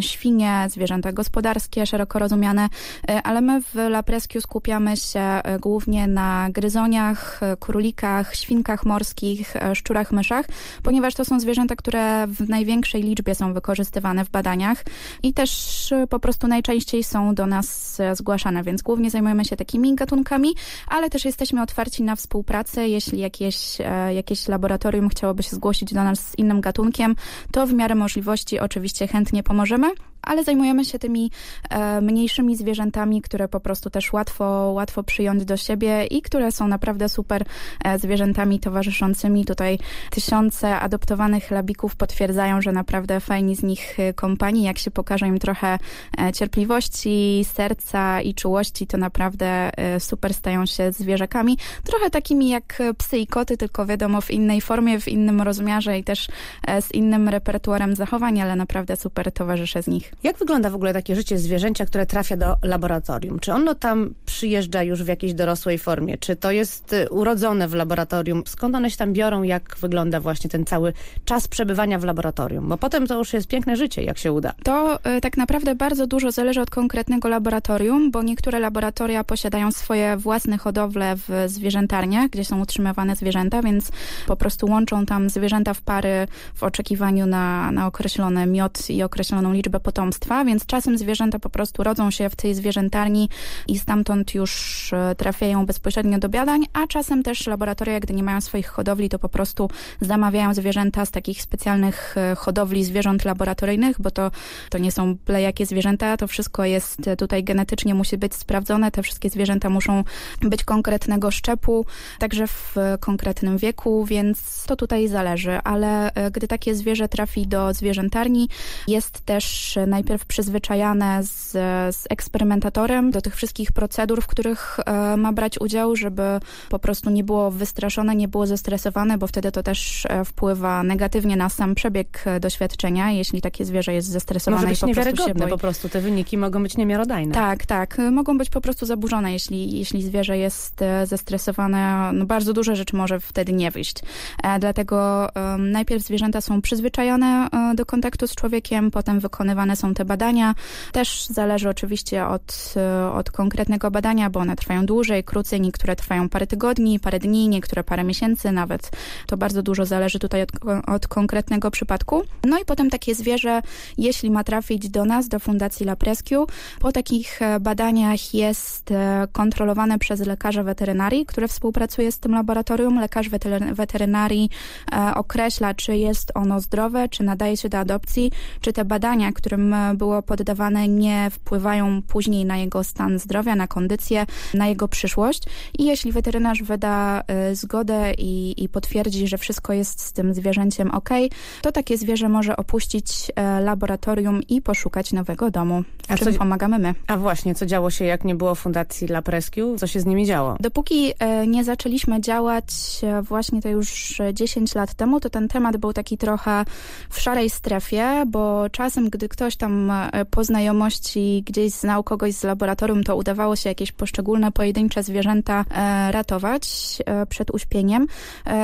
świnie, zwierzęta gospodarskie, szeroko rozumiane, e, ale my w La skupiamy się e, głównie na gryzoniach, e, królikach, świnkach morskich, e, szczurach, myszach, ponieważ to są zwierzęta, które w największej liczbie są wykorzystywane w badaniach i też po prostu najczęściej są do nas zgłaszane, więc głównie zajmujemy się takimi gatunkami, ale też jesteśmy otwarci na współpracę. Jeśli jakieś, jakieś laboratorium chciałoby się zgłosić do nas z innym gatunkiem, to w miarę możliwości oczywiście chętnie pomożemy ale zajmujemy się tymi e, mniejszymi zwierzętami, które po prostu też łatwo, łatwo przyjąć do siebie i które są naprawdę super e, zwierzętami towarzyszącymi. Tutaj tysiące adoptowanych labików potwierdzają, że naprawdę fajni z nich e, kompanii. Jak się pokaże im trochę cierpliwości, serca i czułości, to naprawdę super stają się zwierzakami. Trochę takimi jak psy i koty, tylko wiadomo w innej formie, w innym rozmiarze i też z innym repertuarem zachowań, ale naprawdę super towarzysze z nich. Jak wygląda w ogóle takie życie zwierzęcia, które trafia do laboratorium? Czy ono tam przyjeżdża już w jakiejś dorosłej formie? Czy to jest y, urodzone w laboratorium? Skąd one się tam biorą? Jak wygląda właśnie ten cały czas przebywania w laboratorium? Bo potem to już jest piękne życie, jak się uda. To y, tak naprawdę bardzo dużo zależy od konkretnego laboratorium, bo niektóre laboratoria posiadają swoje własne hodowle w zwierzętarniach, gdzie są utrzymywane zwierzęta, więc po prostu łączą tam zwierzęta w pary w oczekiwaniu na, na określony miod i określoną liczbę potomstwa potomstwa, więc czasem zwierzęta po prostu rodzą się w tej zwierzętarni i stamtąd już e, trafiają bezpośrednio do biadań, a czasem też laboratoria, gdy nie mają swoich hodowli, to po prostu zamawiają zwierzęta z takich specjalnych e, hodowli zwierząt laboratoryjnych, bo to, to nie są byle jakie zwierzęta, to wszystko jest e, tutaj genetycznie musi być sprawdzone, te wszystkie zwierzęta muszą być konkretnego szczepu, także w konkretnym wieku, więc to tutaj zależy, ale gdy takie zwierzę trafi do zwierzętarni, jest też najpierw przyzwyczajane z, z eksperymentatorem do tych wszystkich procedur, w których e, ma brać udział, żeby po prostu nie było wystraszone, nie było zestresowane, bo wtedy to też e, wpływa negatywnie na sam przebieg e, doświadczenia, jeśli takie zwierzę jest zestresowane Może być i po prostu się po prostu te wyniki mogą być niemiarodajne. Tak, tak. Mogą być po prostu zaburzone, jeśli, jeśli zwierzę jest zestresowane. No bardzo dużo rzeczy może wtedy nie wyjść. Dlatego najpierw zwierzęta są przyzwyczajone do kontaktu z człowiekiem, potem wykonywane są te badania. Też zależy oczywiście od, e, od konkretnego badania, bo one trwają dłużej, krócej, niektóre trwają parę tygodni, parę dni, niektóre parę miesięcy nawet. To bardzo dużo zależy tutaj od, od konkretnego przypadku. No i potem takie zwierzę, jeśli ma trafić do nas, do Fundacji La Prescue, po takich e, badaniach jest e, kontrolowane przez lekarza weterynarii, który współpracuje z tym laboratorium. Lekarz weterynarii określa, czy jest ono zdrowe, czy nadaje się do adopcji, czy te badania, którym było poddawane, nie wpływają później na jego stan zdrowia, na kondycję, na jego przyszłość. I jeśli weterynarz wyda y, zgodę i, i potwierdzi, że wszystko jest z tym zwierzęciem ok, to takie zwierzę może opuścić e, laboratorium i poszukać nowego domu, a czym co, pomagamy my. A właśnie, co działo się, jak nie było Fundacji La Rescue? Co się z nimi działo? Dopóki e, nie zaczęliśmy działać e, właśnie to już 10 lat temu, to ten temat był taki trochę w szarej strefie, bo czasem, gdy ktoś tam e, po znajomości gdzieś znał kogoś z laboratorium, to udawało się jakieś poszczególne pojedyncze zwierzęta ratować przed uśpieniem.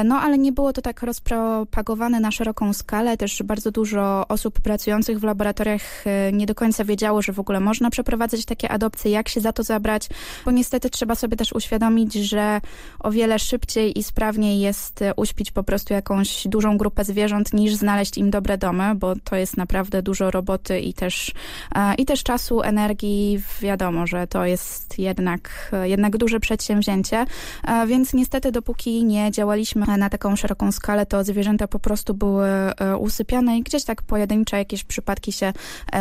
No ale nie było to tak rozpropagowane na szeroką skalę. Też bardzo dużo osób pracujących w laboratoriach nie do końca wiedziało, że w ogóle można przeprowadzać takie adopcje, jak się za to zabrać, bo niestety trzeba sobie też uświadomić, że o wiele szybciej i sprawniej jest uśpić po prostu jakąś dużą grupę zwierząt, niż znaleźć im dobre domy, bo to jest naprawdę dużo roboty i też, e, i też czasu, energii. Wiadomo, że to jest jednak, jednak duże przedsięwzięcie, e, więc niestety dopóki nie działaliśmy na taką szeroką skalę, to zwierzęta po prostu były e, usypiane i gdzieś tak pojedyncze jakieś przypadki się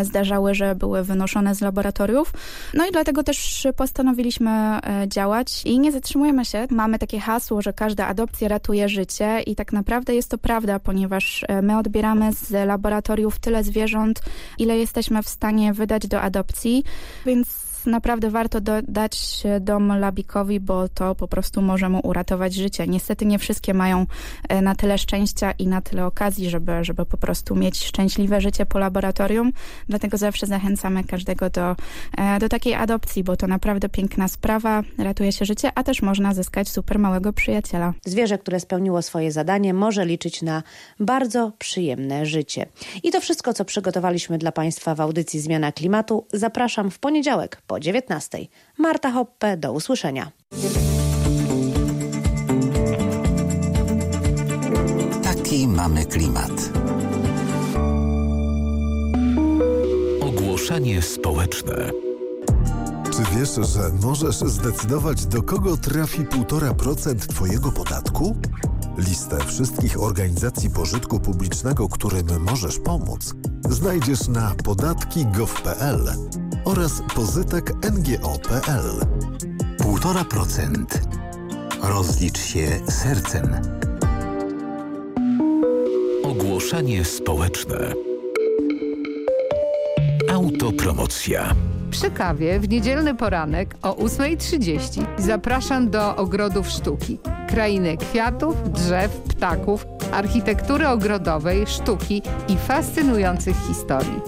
zdarzały, że były wynoszone z laboratoriów. No i dlatego też postanowiliśmy działać i nie zatrzymujemy się. Mamy takie hasło, że każda adopcja ratuje życie i tak naprawdę jest to prawda, ponieważ my odbieramy z laboratoriów tyle zwierząt, ile jesteśmy w stanie wydać do adopcji, więc naprawdę warto dać dom Labikowi, bo to po prostu może mu uratować życie. Niestety nie wszystkie mają e, na tyle szczęścia i na tyle okazji, żeby, żeby po prostu mieć szczęśliwe życie po laboratorium. Dlatego zawsze zachęcamy każdego do, e, do takiej adopcji, bo to naprawdę piękna sprawa, ratuje się życie, a też można zyskać super małego przyjaciela. Zwierzę, które spełniło swoje zadanie, może liczyć na bardzo przyjemne życie. I to wszystko, co przygotowaliśmy dla Państwa w audycji Zmiana Klimatu. Zapraszam w poniedziałek po 19. Marta Hoppe, do usłyszenia. Taki mamy klimat. Ogłoszenie społeczne. Czy wiesz, że możesz zdecydować, do kogo trafi 1,5% Twojego podatku? Listę wszystkich organizacji pożytku publicznego, którym możesz pomóc, znajdziesz na podatki.gov.pl oraz pozytek ngo.pl. 1,5%. Rozlicz się sercem. Ogłoszenie społeczne. Autopromocja. Przy kawie w niedzielny poranek o 8.30 zapraszam do ogrodów sztuki. Krainy kwiatów, drzew, ptaków, architektury ogrodowej, sztuki i fascynujących historii.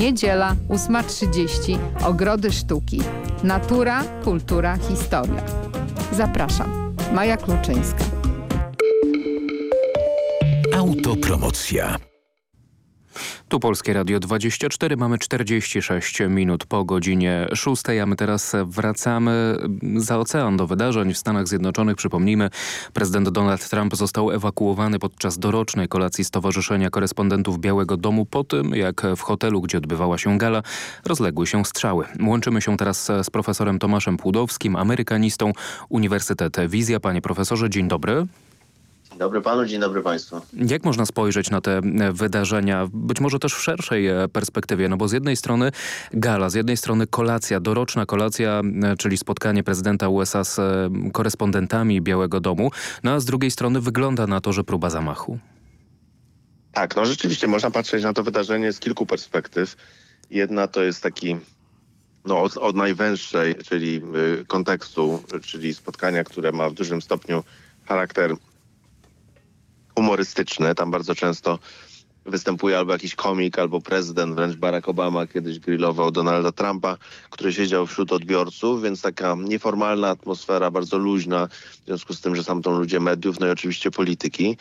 Niedziela, 8.30. Ogrody sztuki. Natura, kultura, historia. Zapraszam. Maja Kluczyńska. Autopromocja. Tu Polskie Radio 24, mamy 46 minut po godzinie 6, a my teraz wracamy za ocean do wydarzeń w Stanach Zjednoczonych. Przypomnijmy, prezydent Donald Trump został ewakuowany podczas dorocznej kolacji Stowarzyszenia Korespondentów Białego Domu po tym, jak w hotelu, gdzie odbywała się gala, rozległy się strzały. Łączymy się teraz z profesorem Tomaszem Płudowskim, amerykanistą Uniwersytet Wizja. Panie profesorze, dzień dobry dobry panu, dzień dobry państwu. Jak można spojrzeć na te e, wydarzenia, być może też w szerszej e, perspektywie? No bo z jednej strony gala, z jednej strony kolacja, doroczna kolacja, e, czyli spotkanie prezydenta USA z korespondentami Białego Domu, no a z drugiej strony wygląda na to, że próba zamachu. Tak, no rzeczywiście można patrzeć na to wydarzenie z kilku perspektyw. Jedna to jest taki no, od, od najwęższej, czyli y, kontekstu, czyli spotkania, które ma w dużym stopniu charakter humorystyczny. Tam bardzo często występuje albo jakiś komik, albo prezydent, wręcz Barack Obama kiedyś grillował Donalda Trumpa, który siedział wśród odbiorców, więc taka nieformalna atmosfera, bardzo luźna, w związku z tym, że są ludzie mediów, no i oczywiście polityki.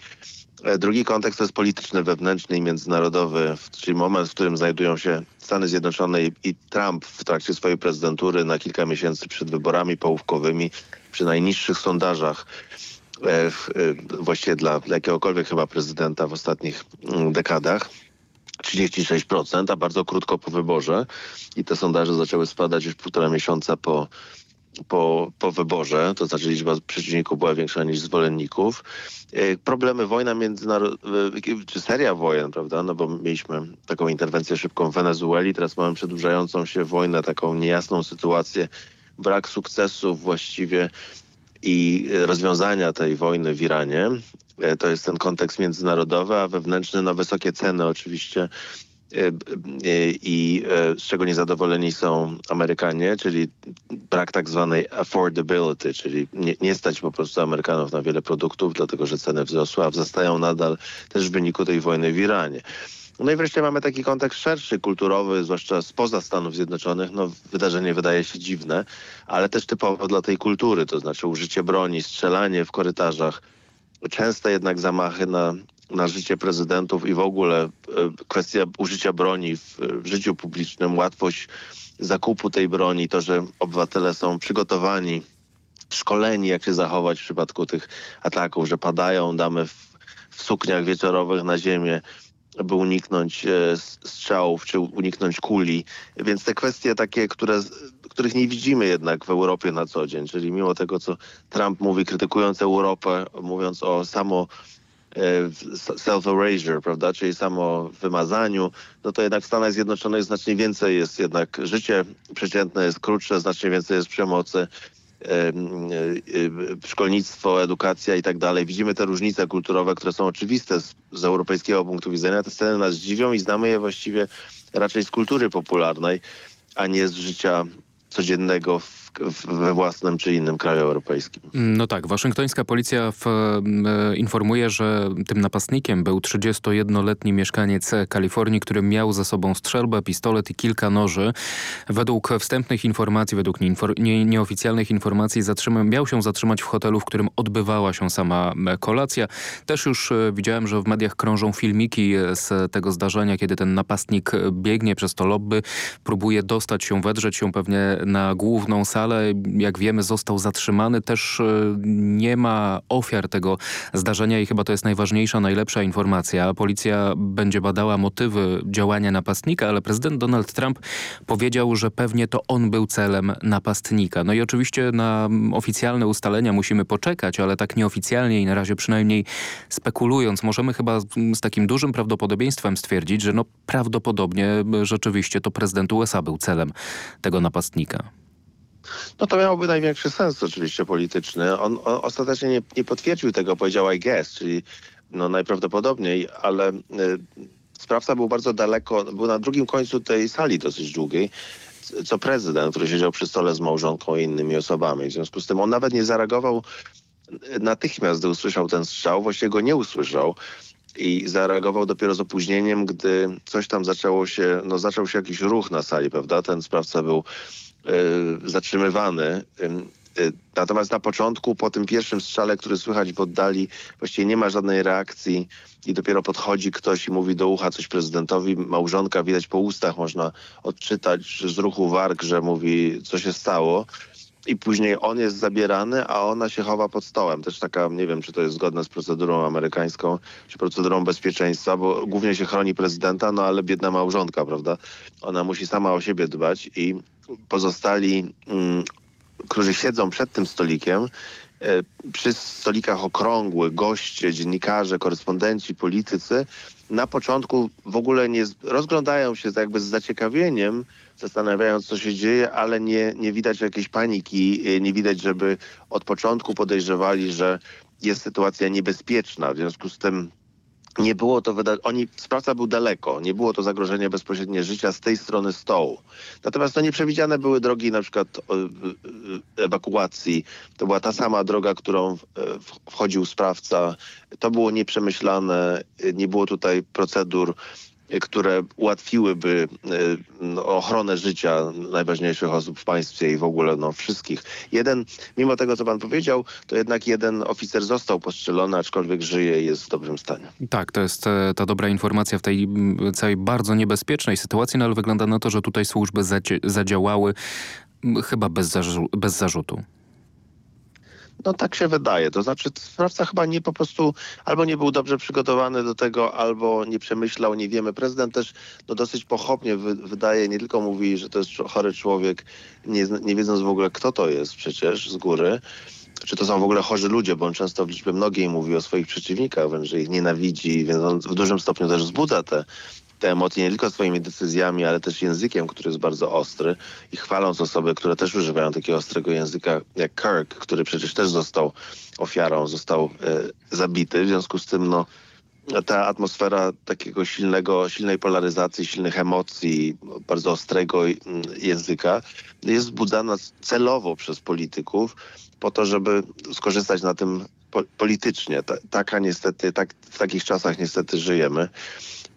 E, drugi kontekst to jest polityczny, wewnętrzny i międzynarodowy, czyli moment, w którym znajdują się Stany Zjednoczone i, i Trump w trakcie swojej prezydentury na kilka miesięcy przed wyborami połówkowymi przy najniższych sondażach właściwie dla, dla jakiegokolwiek chyba prezydenta w ostatnich mm, dekadach. 36%, a bardzo krótko po wyborze. I te sondaże zaczęły spadać już półtora miesiąca po, po, po wyborze, to znaczy liczba przeciwników była większa niż zwolenników. E, problemy wojna międzynarodowa, czy seria wojen, prawda, no bo mieliśmy taką interwencję szybką w Wenezueli, teraz mamy przedłużającą się wojnę, taką niejasną sytuację, brak sukcesów właściwie i rozwiązania tej wojny w Iranie. E, to jest ten kontekst międzynarodowy, a wewnętrzny no wysokie ceny oczywiście e, e, i z czego niezadowoleni są Amerykanie, czyli brak tak zwanej affordability, czyli nie, nie, stać po prostu Amerykanów na wiele produktów, dlatego że ceny wzrosły, a wzrastają nadal też w wyniku tej wojny w Iranie. No i wreszcie mamy taki kontekst szerszy, kulturowy, zwłaszcza spoza Stanów Zjednoczonych. No, wydarzenie wydaje się dziwne, ale też typowe dla tej kultury, to znaczy użycie broni, strzelanie w korytarzach, częste jednak zamachy na, na życie prezydentów i w ogóle e, kwestia użycia broni w, w życiu publicznym, łatwość zakupu tej broni, to, że obywatele są przygotowani, szkoleni, jak się zachować w przypadku tych ataków, że padają damy w, w sukniach wieczorowych na ziemię, by uniknąć e, strzałów czy uniknąć kuli. Więc te kwestie takie, które, których nie widzimy jednak w Europie na co dzień, czyli mimo tego, co Trump mówi, krytykując Europę, mówiąc o samo e, self-erasure, prawda, czyli samo wymazaniu, no to jednak w Stanach Zjednoczonych znacznie więcej jest jednak życie przeciętne jest krótsze, znacznie więcej jest przemocy, szkolnictwo, edukacja i tak dalej. Widzimy te różnice kulturowe, które są oczywiste z, z europejskiego punktu widzenia. Te sceny nas dziwią i znamy je właściwie raczej z kultury popularnej, a nie z życia codziennego w we własnym czy innym kraju europejskim. No tak, waszyngtońska policja w, e, informuje, że tym napastnikiem był 31-letni mieszkaniec Kalifornii, który miał ze sobą strzelbę, pistolet i kilka noży. Według wstępnych informacji, według nie, nieoficjalnych informacji zatrzymał, miał się zatrzymać w hotelu, w którym odbywała się sama kolacja. Też już e, widziałem, że w mediach krążą filmiki z tego zdarzenia, kiedy ten napastnik biegnie przez to lobby, próbuje dostać się, wedrzeć się pewnie na główną salę ale jak wiemy został zatrzymany. Też e, nie ma ofiar tego zdarzenia i chyba to jest najważniejsza, najlepsza informacja. Policja będzie badała motywy działania napastnika, ale prezydent Donald Trump powiedział, że pewnie to on był celem napastnika. No i oczywiście na oficjalne ustalenia musimy poczekać, ale tak nieoficjalnie i na razie przynajmniej spekulując, możemy chyba z takim dużym prawdopodobieństwem stwierdzić, że no prawdopodobnie rzeczywiście to prezydent USA był celem tego napastnika. No to miałoby największy sens oczywiście polityczny. On, on ostatecznie nie, nie, potwierdził tego, powiedział I guess, czyli no najprawdopodobniej, ale y, sprawca był bardzo daleko, był na drugim końcu tej sali dosyć długiej, co prezydent, który siedział przy stole z małżonką i innymi osobami. W związku z tym on nawet nie zareagował natychmiast, gdy usłyszał ten strzał, właściwie go nie usłyszał i zareagował dopiero z opóźnieniem, gdy coś tam zaczęło się, no zaczął się jakiś ruch na sali, prawda? Ten sprawca był Y, zatrzymywany. Y, natomiast na początku, po tym pierwszym strzale, który słychać w oddali, właściwie nie ma żadnej reakcji i dopiero podchodzi ktoś i mówi do ucha coś prezydentowi. Małżonka widać po ustach, można odczytać z ruchu warg, że mówi, co się stało. I później on jest zabierany, a ona się chowa pod stołem. Też taka, nie wiem, czy to jest zgodne z procedurą amerykańską, czy procedurą bezpieczeństwa, bo głównie się chroni prezydenta, no ale biedna małżonka, prawda? Ona musi sama o siebie dbać i pozostali, mm, którzy siedzą przed tym stolikiem, e, przy stolikach okrągłych, goście, dziennikarze, korespondenci, politycy, na początku w ogóle nie rozglądają się jakby z zaciekawieniem, zastanawiając co się dzieje, ale nie, nie widać jakiejś paniki, e, nie widać, żeby od początku podejrzewali, że jest sytuacja niebezpieczna. W związku z tym nie było to oni, sprawca był daleko, nie było to zagrożenie bezpośrednie życia z tej strony stołu. Natomiast to nieprzewidziane były drogi na przykład e, ewakuacji. To była ta sama droga, którą e, wchodził sprawca. To było nieprzemyślane, nie było tutaj procedur które ułatwiłyby e, no, ochronę życia najważniejszych osób w państwie i w ogóle no, wszystkich. Jeden, mimo tego co pan powiedział, to jednak jeden oficer został postrzelony, aczkolwiek żyje i jest w dobrym stanie. Tak, to jest e, ta dobra informacja w tej całej bardzo niebezpiecznej sytuacji, no ale wygląda na to, że tutaj służby zadziałały chyba bez, zarzu bez zarzutu. No tak się wydaje. To znaczy sprawca chyba nie po prostu albo nie był dobrze przygotowany do tego, albo nie przemyślał, nie wiemy. Prezydent też no, dosyć pochopnie wy, wydaje, nie tylko mówi, że to jest chory człowiek, nie, nie wiedząc w ogóle kto to jest przecież z góry, czy to są w ogóle chorzy ludzie, bo on często w liczbie mnogiej mówi o swoich przeciwnikach, wręcz że ich nienawidzi, więc on w dużym stopniu też wzbudza te te emocje nie tylko swoimi decyzjami, ale też językiem, który jest bardzo ostry i chwaląc osoby, które też używają takiego ostrego języka, jak Kirk, który przecież też został ofiarą, został e, zabity. W związku z tym no, ta atmosfera takiego silnego, silnej polaryzacji, silnych emocji, bardzo ostrego mm, języka jest wzbudzana celowo przez polityków po to, żeby skorzystać na tym po politycznie. Ta, taka niestety, tak, w takich czasach niestety żyjemy.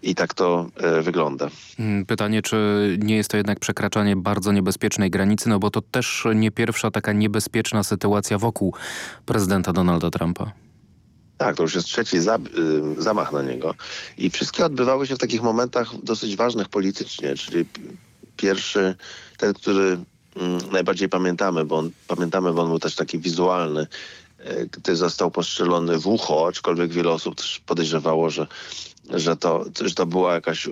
I tak to e, wygląda. Mm, pytanie, czy nie jest to jednak przekraczanie bardzo niebezpiecznej granicy, no bo to też nie pierwsza taka niebezpieczna sytuacja wokół prezydenta Donalda Trumpa. Tak, to już jest trzeci y, zamach na niego. I wszystkie odbywały się w takich momentach dosyć ważnych politycznie, czyli pierwszy, ten, który mm, najbardziej pamiętamy, bo on, pamiętamy, bo on był też taki wizualny, y, gdy został postrzelony w ucho, aczkolwiek wiele osób też podejrzewało, że, że, to, że to była jakaś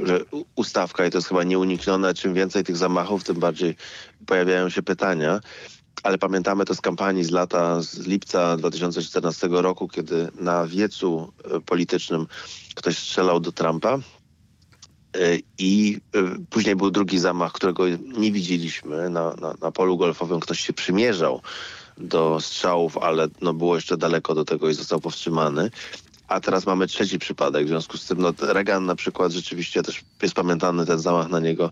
ustawka i to jest chyba nieuniknione. Czym więcej tych zamachów, tym bardziej pojawiają się pytania ale pamiętamy to z kampanii z lata, z lipca 2014 roku, kiedy na wiecu e, politycznym ktoś strzelał do Trumpa. E, I e, później był drugi zamach, którego nie widzieliśmy. Na, na, na polu golfowym ktoś się przymierzał do strzałów, ale no było jeszcze daleko do tego i został powstrzymany. A teraz mamy trzeci przypadek. W związku z tym no, Reagan na przykład rzeczywiście też jest pamiętany ten zamach na niego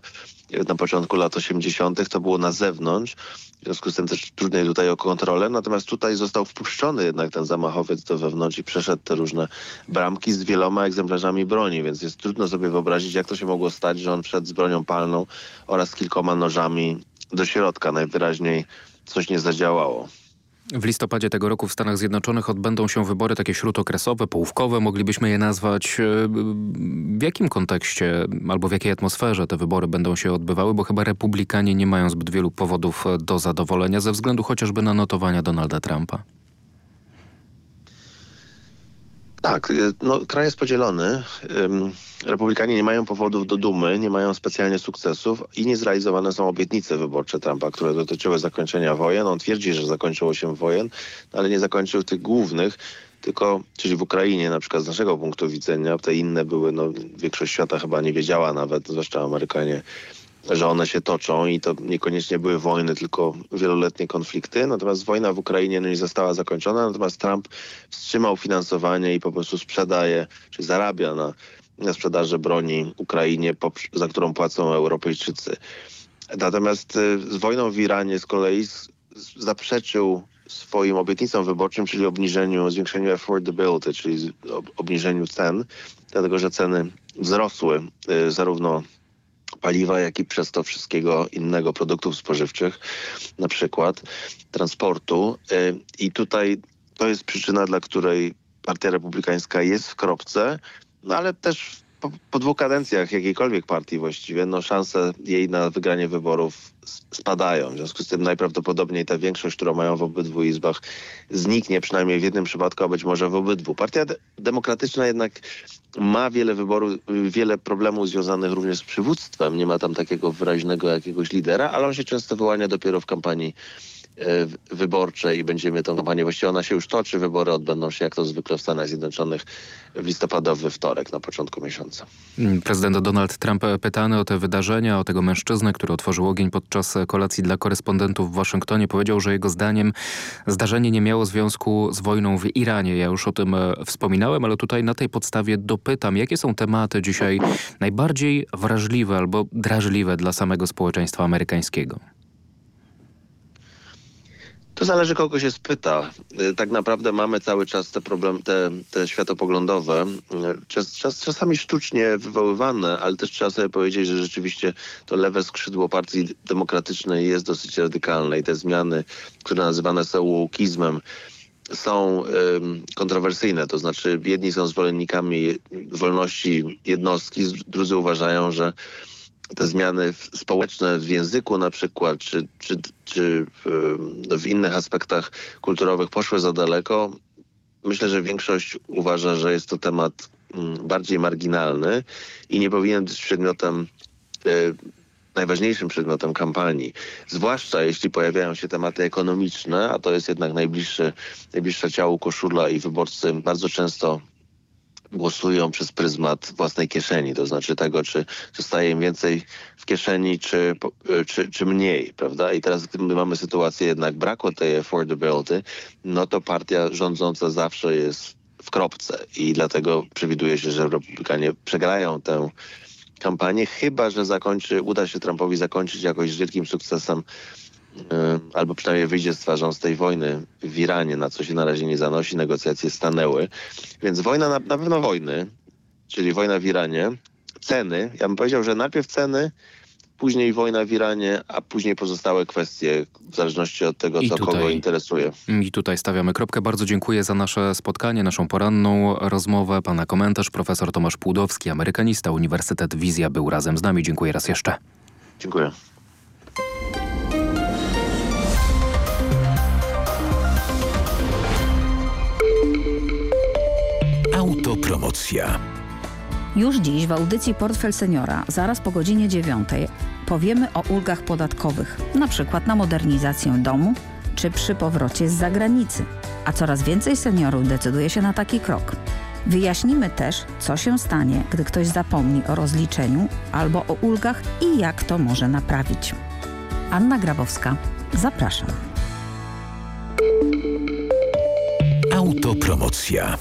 na początku lat 80. To było na zewnątrz. W związku z tym też trudniej tutaj o kontrolę. Natomiast tutaj został wpuszczony jednak ten zamachowiec do wewnątrz i przeszedł te różne bramki z wieloma egzemplarzami broni. Więc jest trudno sobie wyobrazić, jak to się mogło stać, że on wszedł z bronią palną oraz kilkoma nożami do środka. Najwyraźniej coś nie zadziałało. W listopadzie tego roku w Stanach Zjednoczonych odbędą się wybory takie śródokresowe, połówkowe. Moglibyśmy je nazwać e, w jakim kontekście albo w jakiej atmosferze te wybory będą się odbywały, bo chyba republikanie nie mają zbyt wielu powodów do zadowolenia ze względu chociażby na notowania Donalda Trumpa. Tak, y, no, kraj jest podzielony. Republikanie nie mają powodów do dumy, nie mają specjalnie sukcesów i niezrealizowane są obietnice wyborcze Trumpa, które dotyczyły zakończenia wojen. On twierdzi, że zakończyło się wojen, ale nie zakończył tych głównych, tylko, czyli w Ukrainie na przykład z naszego punktu widzenia, te inne były, no większość świata chyba nie wiedziała nawet, zwłaszcza Amerykanie, że one się toczą i to niekoniecznie były wojny, tylko wieloletnie konflikty. Natomiast wojna w Ukrainie nie została zakończona, natomiast Trump wstrzymał finansowanie i po prostu sprzedaje, czy zarabia na, na sprzedaży broni Ukrainie, za którą płacą Europejczycy. Natomiast y, z wojną w Iranie z kolei zaprzeczył swoim obietnicom wyborczym, czyli obniżeniu, zwiększeniu affordability, czyli obniżeniu cen, dlatego że ceny wzrosły y, zarówno paliwa, jak i przez to wszystkiego innego produktów spożywczych, na przykład transportu. Y, I tutaj to jest przyczyna, dla której Partia Republikańska jest w kropce, no ale też po, po, dwóch kadencjach jakiejkolwiek partii właściwie, no szanse jej na wygranie wyborów spadają. W związku z tym najprawdopodobniej ta większość, którą mają w obydwu izbach zniknie przynajmniej w jednym przypadku, a być może w obydwu. Partia de demokratyczna jednak ma wiele wyborów, wiele problemów związanych również z przywództwem. Nie ma tam takiego wyraźnego jakiegoś lidera, ale on się często wyłania dopiero w kampanii wyborczej i będziemy tą kampanię, właściwie ona się już toczy, wybory odbędą się jak to zwykle w Stanach Zjednoczonych w listopadowy wtorek na początku miesiąca. Prezydent Donald Trump pytany o te wydarzenia, o tego mężczyznę, który otworzył ogień podczas kolacji dla korespondentów w Waszyngtonie, powiedział, że jego zdaniem zdarzenie nie miało związku z wojną w Iranie. Ja już o tym e, wspominałem, ale tutaj na tej podstawie dopytam, jakie są tematy dzisiaj najbardziej wrażliwe albo drażliwe dla samego społeczeństwa amerykańskiego? To zależy kogo się spyta. Y, tak naprawdę mamy cały czas te problemy, te, te światopoglądowe, y, czas, czas, czasami sztucznie wywoływane, ale też trzeba sobie powiedzieć, że rzeczywiście to lewe skrzydło partii demokratycznej jest dosyć radykalne i te zmiany, które nazywane są łukizmem, są kontrowersyjne. To znaczy jedni są zwolennikami wolności jednostki, drudzy uważają, że te zmiany społeczne w języku na przykład, czy, czy, czy w, w innych aspektach kulturowych poszły za daleko. Myślę, że większość uważa, że jest to temat mm, bardziej marginalny i nie powinien być przedmiotem e, najważniejszym przedmiotem kampanii. Zwłaszcza jeśli pojawiają się tematy ekonomiczne, a to jest jednak najbliższe, ciału koszula i wyborcy bardzo często głosują przez pryzmat własnej kieszeni, to znaczy tego, czy zostaje im więcej w kieszeni, czy, czy, czy mniej, prawda? I teraz, gdy my mamy sytuację jednak braku tej affordability, no to partia rządząca zawsze jest w kropce i dlatego przewiduje się, że republikanie przegrają tę kampanię, chyba, że zakończy, uda się Trumpowi zakończyć jakoś z wielkim sukcesem E, albo przynajmniej wyjdzie z twarzą z tej wojny w Iranie, na co się na razie nie zanosi, negocjacje stanęły. Więc wojna, na, na pewno wojny, czyli wojna w Iranie, ceny. Ja bym powiedział, że najpierw ceny, później wojna w Iranie, a później pozostałe kwestie w zależności od tego, I co tutaj- kogo interesuje. I tutaj stawiamy kropkę. Bardzo dziękuję za nasze spotkanie, naszą poranną rozmowę. Pana komentarz profesor Tomasz Płudowski, amerykanista, Uniwersytet Wizja był razem z nami. Dziękuję raz jeszcze. Dziękuję. Autopromocja. Już dziś w audycji Portfel Seniora, zaraz po godzinie 9, powiemy o ulgach podatkowych, na przykład na modernizację domu czy przy powrocie z zagranicy. A coraz więcej seniorów decyduje się na taki krok. Wyjaśnimy też, co się stanie, gdy ktoś zapomni o rozliczeniu albo o ulgach i jak to może naprawić. Anna Grabowska, zapraszam. Autopromocja.